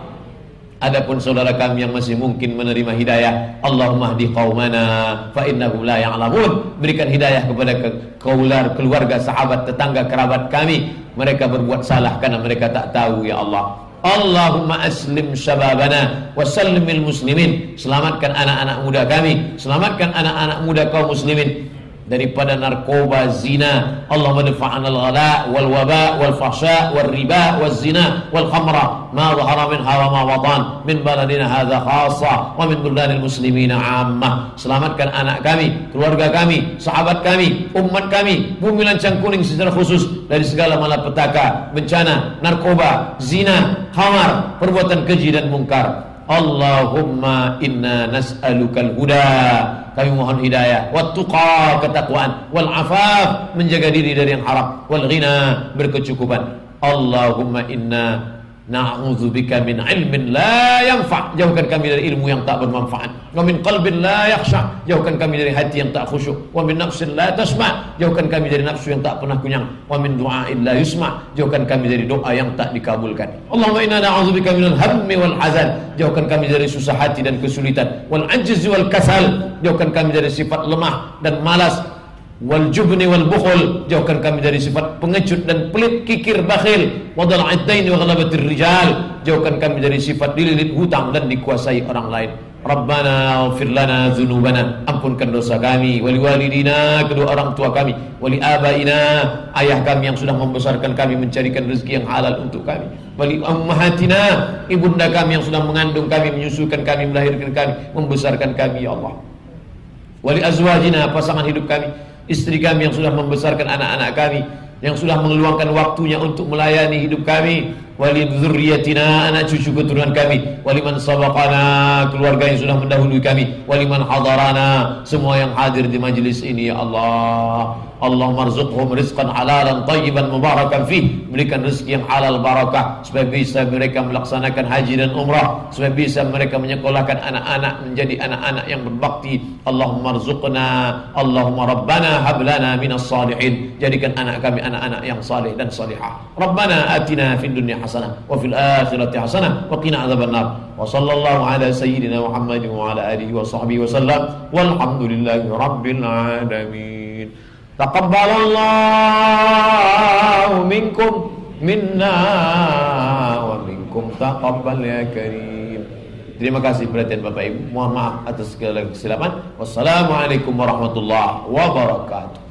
Adapun saudara kami yang masih mungkin menerima hidayah, Allahumma hdi qaumana fa innahum la ya'lamun. Berikan hidayah kepada keluarga, keluarga, sahabat, tetangga, kerabat kami. Mereka berbuat salah karena mereka tak tahu ya Allah. Allahumma aslim syababana wa sallimil muslimin. Selamatkan anak-anak muda kami, selamatkan anak-anak muda kaum muslimin. Daripada narkoba zina. Allahumma dafa'ana al-ghala wal waba wal fahsya wal riba wal zina wal khamra ma dhahara minha wa ma watan min baladina hadha khassa wa min buldanil muslimina ammah. Selamatkan anak kami keluarga kami sahabat kami umat kami. Bumi lancang kuning secara khusus dari segala malapetaka bencana narkoba zina khamar perbuatan keji dan mungkar Allahumma inna nas'alukal huda kami mohon hidayah wat tuqa ketakwaan. Wal afaf menjaga diri dari yang haram. Wal ghina berkecukupan. Allahumma inna Na'udzubika min ilmin la yanfa' Jauhkan kami dari ilmu yang tak bermanfaat. Wa min qalbin la yakhsha' Jauhkan kami dari hati yang tak khusyuk. Wa min nafsin la tasma' Jauhkan kami dari nafsu yang tak pernah kunyang Wa min du'ain la yusma' Jauhkan kami dari doa yang tak dikabulkan. Allahumma inna na'udzubika minal hammi wal hazan. Jauhkan kami dari susah hati dan kesulitan. Wal ajiz wal kasal. Jauhkan kami dari sifat lemah dan malas wal jubni wal bukhul. Jauhkan kami dari sifat pengecut dan pelit kikir bakhil. Wadal aitaini wa ghalabatir rijal. Jauhkan kami dari sifat dililit hutang dan dikuasai orang lain. Rabbana ighfir lana dzunubana ampunkan dosa kami. Wali walidina kedua orang tua kami. Wali abaina ayah kami yang sudah membesarkan kami mencarikan rezeki yang halal untuk kami. Wali ummahatina ibunda kami yang sudah mengandung kami menyusukan kami melahirkan kami membesarkan kami ya Allah. Wali azwajina pasangan hidup kami istri kami yang sudah membesarkan anak-anak kami yang sudah mengeluangkan waktunya untuk melayani hidup kami. Wali dzurriyyatina anak cucu keturunan kami. Waliman sabaqana keluarga yang sudah mendahului kami. Waliman hadarana semua yang hadir di majlis ini ya Allah Allah marzuqhum rizqan halalan tayyiban mubarakan fi berikan rezeki yang halal barakah supaya bisa mereka melaksanakan haji dan umrah supaya bisa mereka menyekolahkan anak-anak menjadi anak-anak yang berbakti. Allahumma marzuqna Allahumma rabbana hab lana minas salihin. Jadikan anak kami anak-anak yang saleh dan salihah. Rabbana atina fid dunya hasanah wa fil akhirati hasanah wa qina adzabannar. Wa sallallahu ala sayyidina Muhammad wa ala alihi wa sahbihi wa sallam. Walhamdulillahi rabbil alamin Taqabbalallahu minkum minna wa minkum taqabbal ya karim. Terima kasih perhatian Bapak Ibu. Mohon maaf atas segala kesilapan. Wassalamualaikum warahmatullahi wabarakatuh.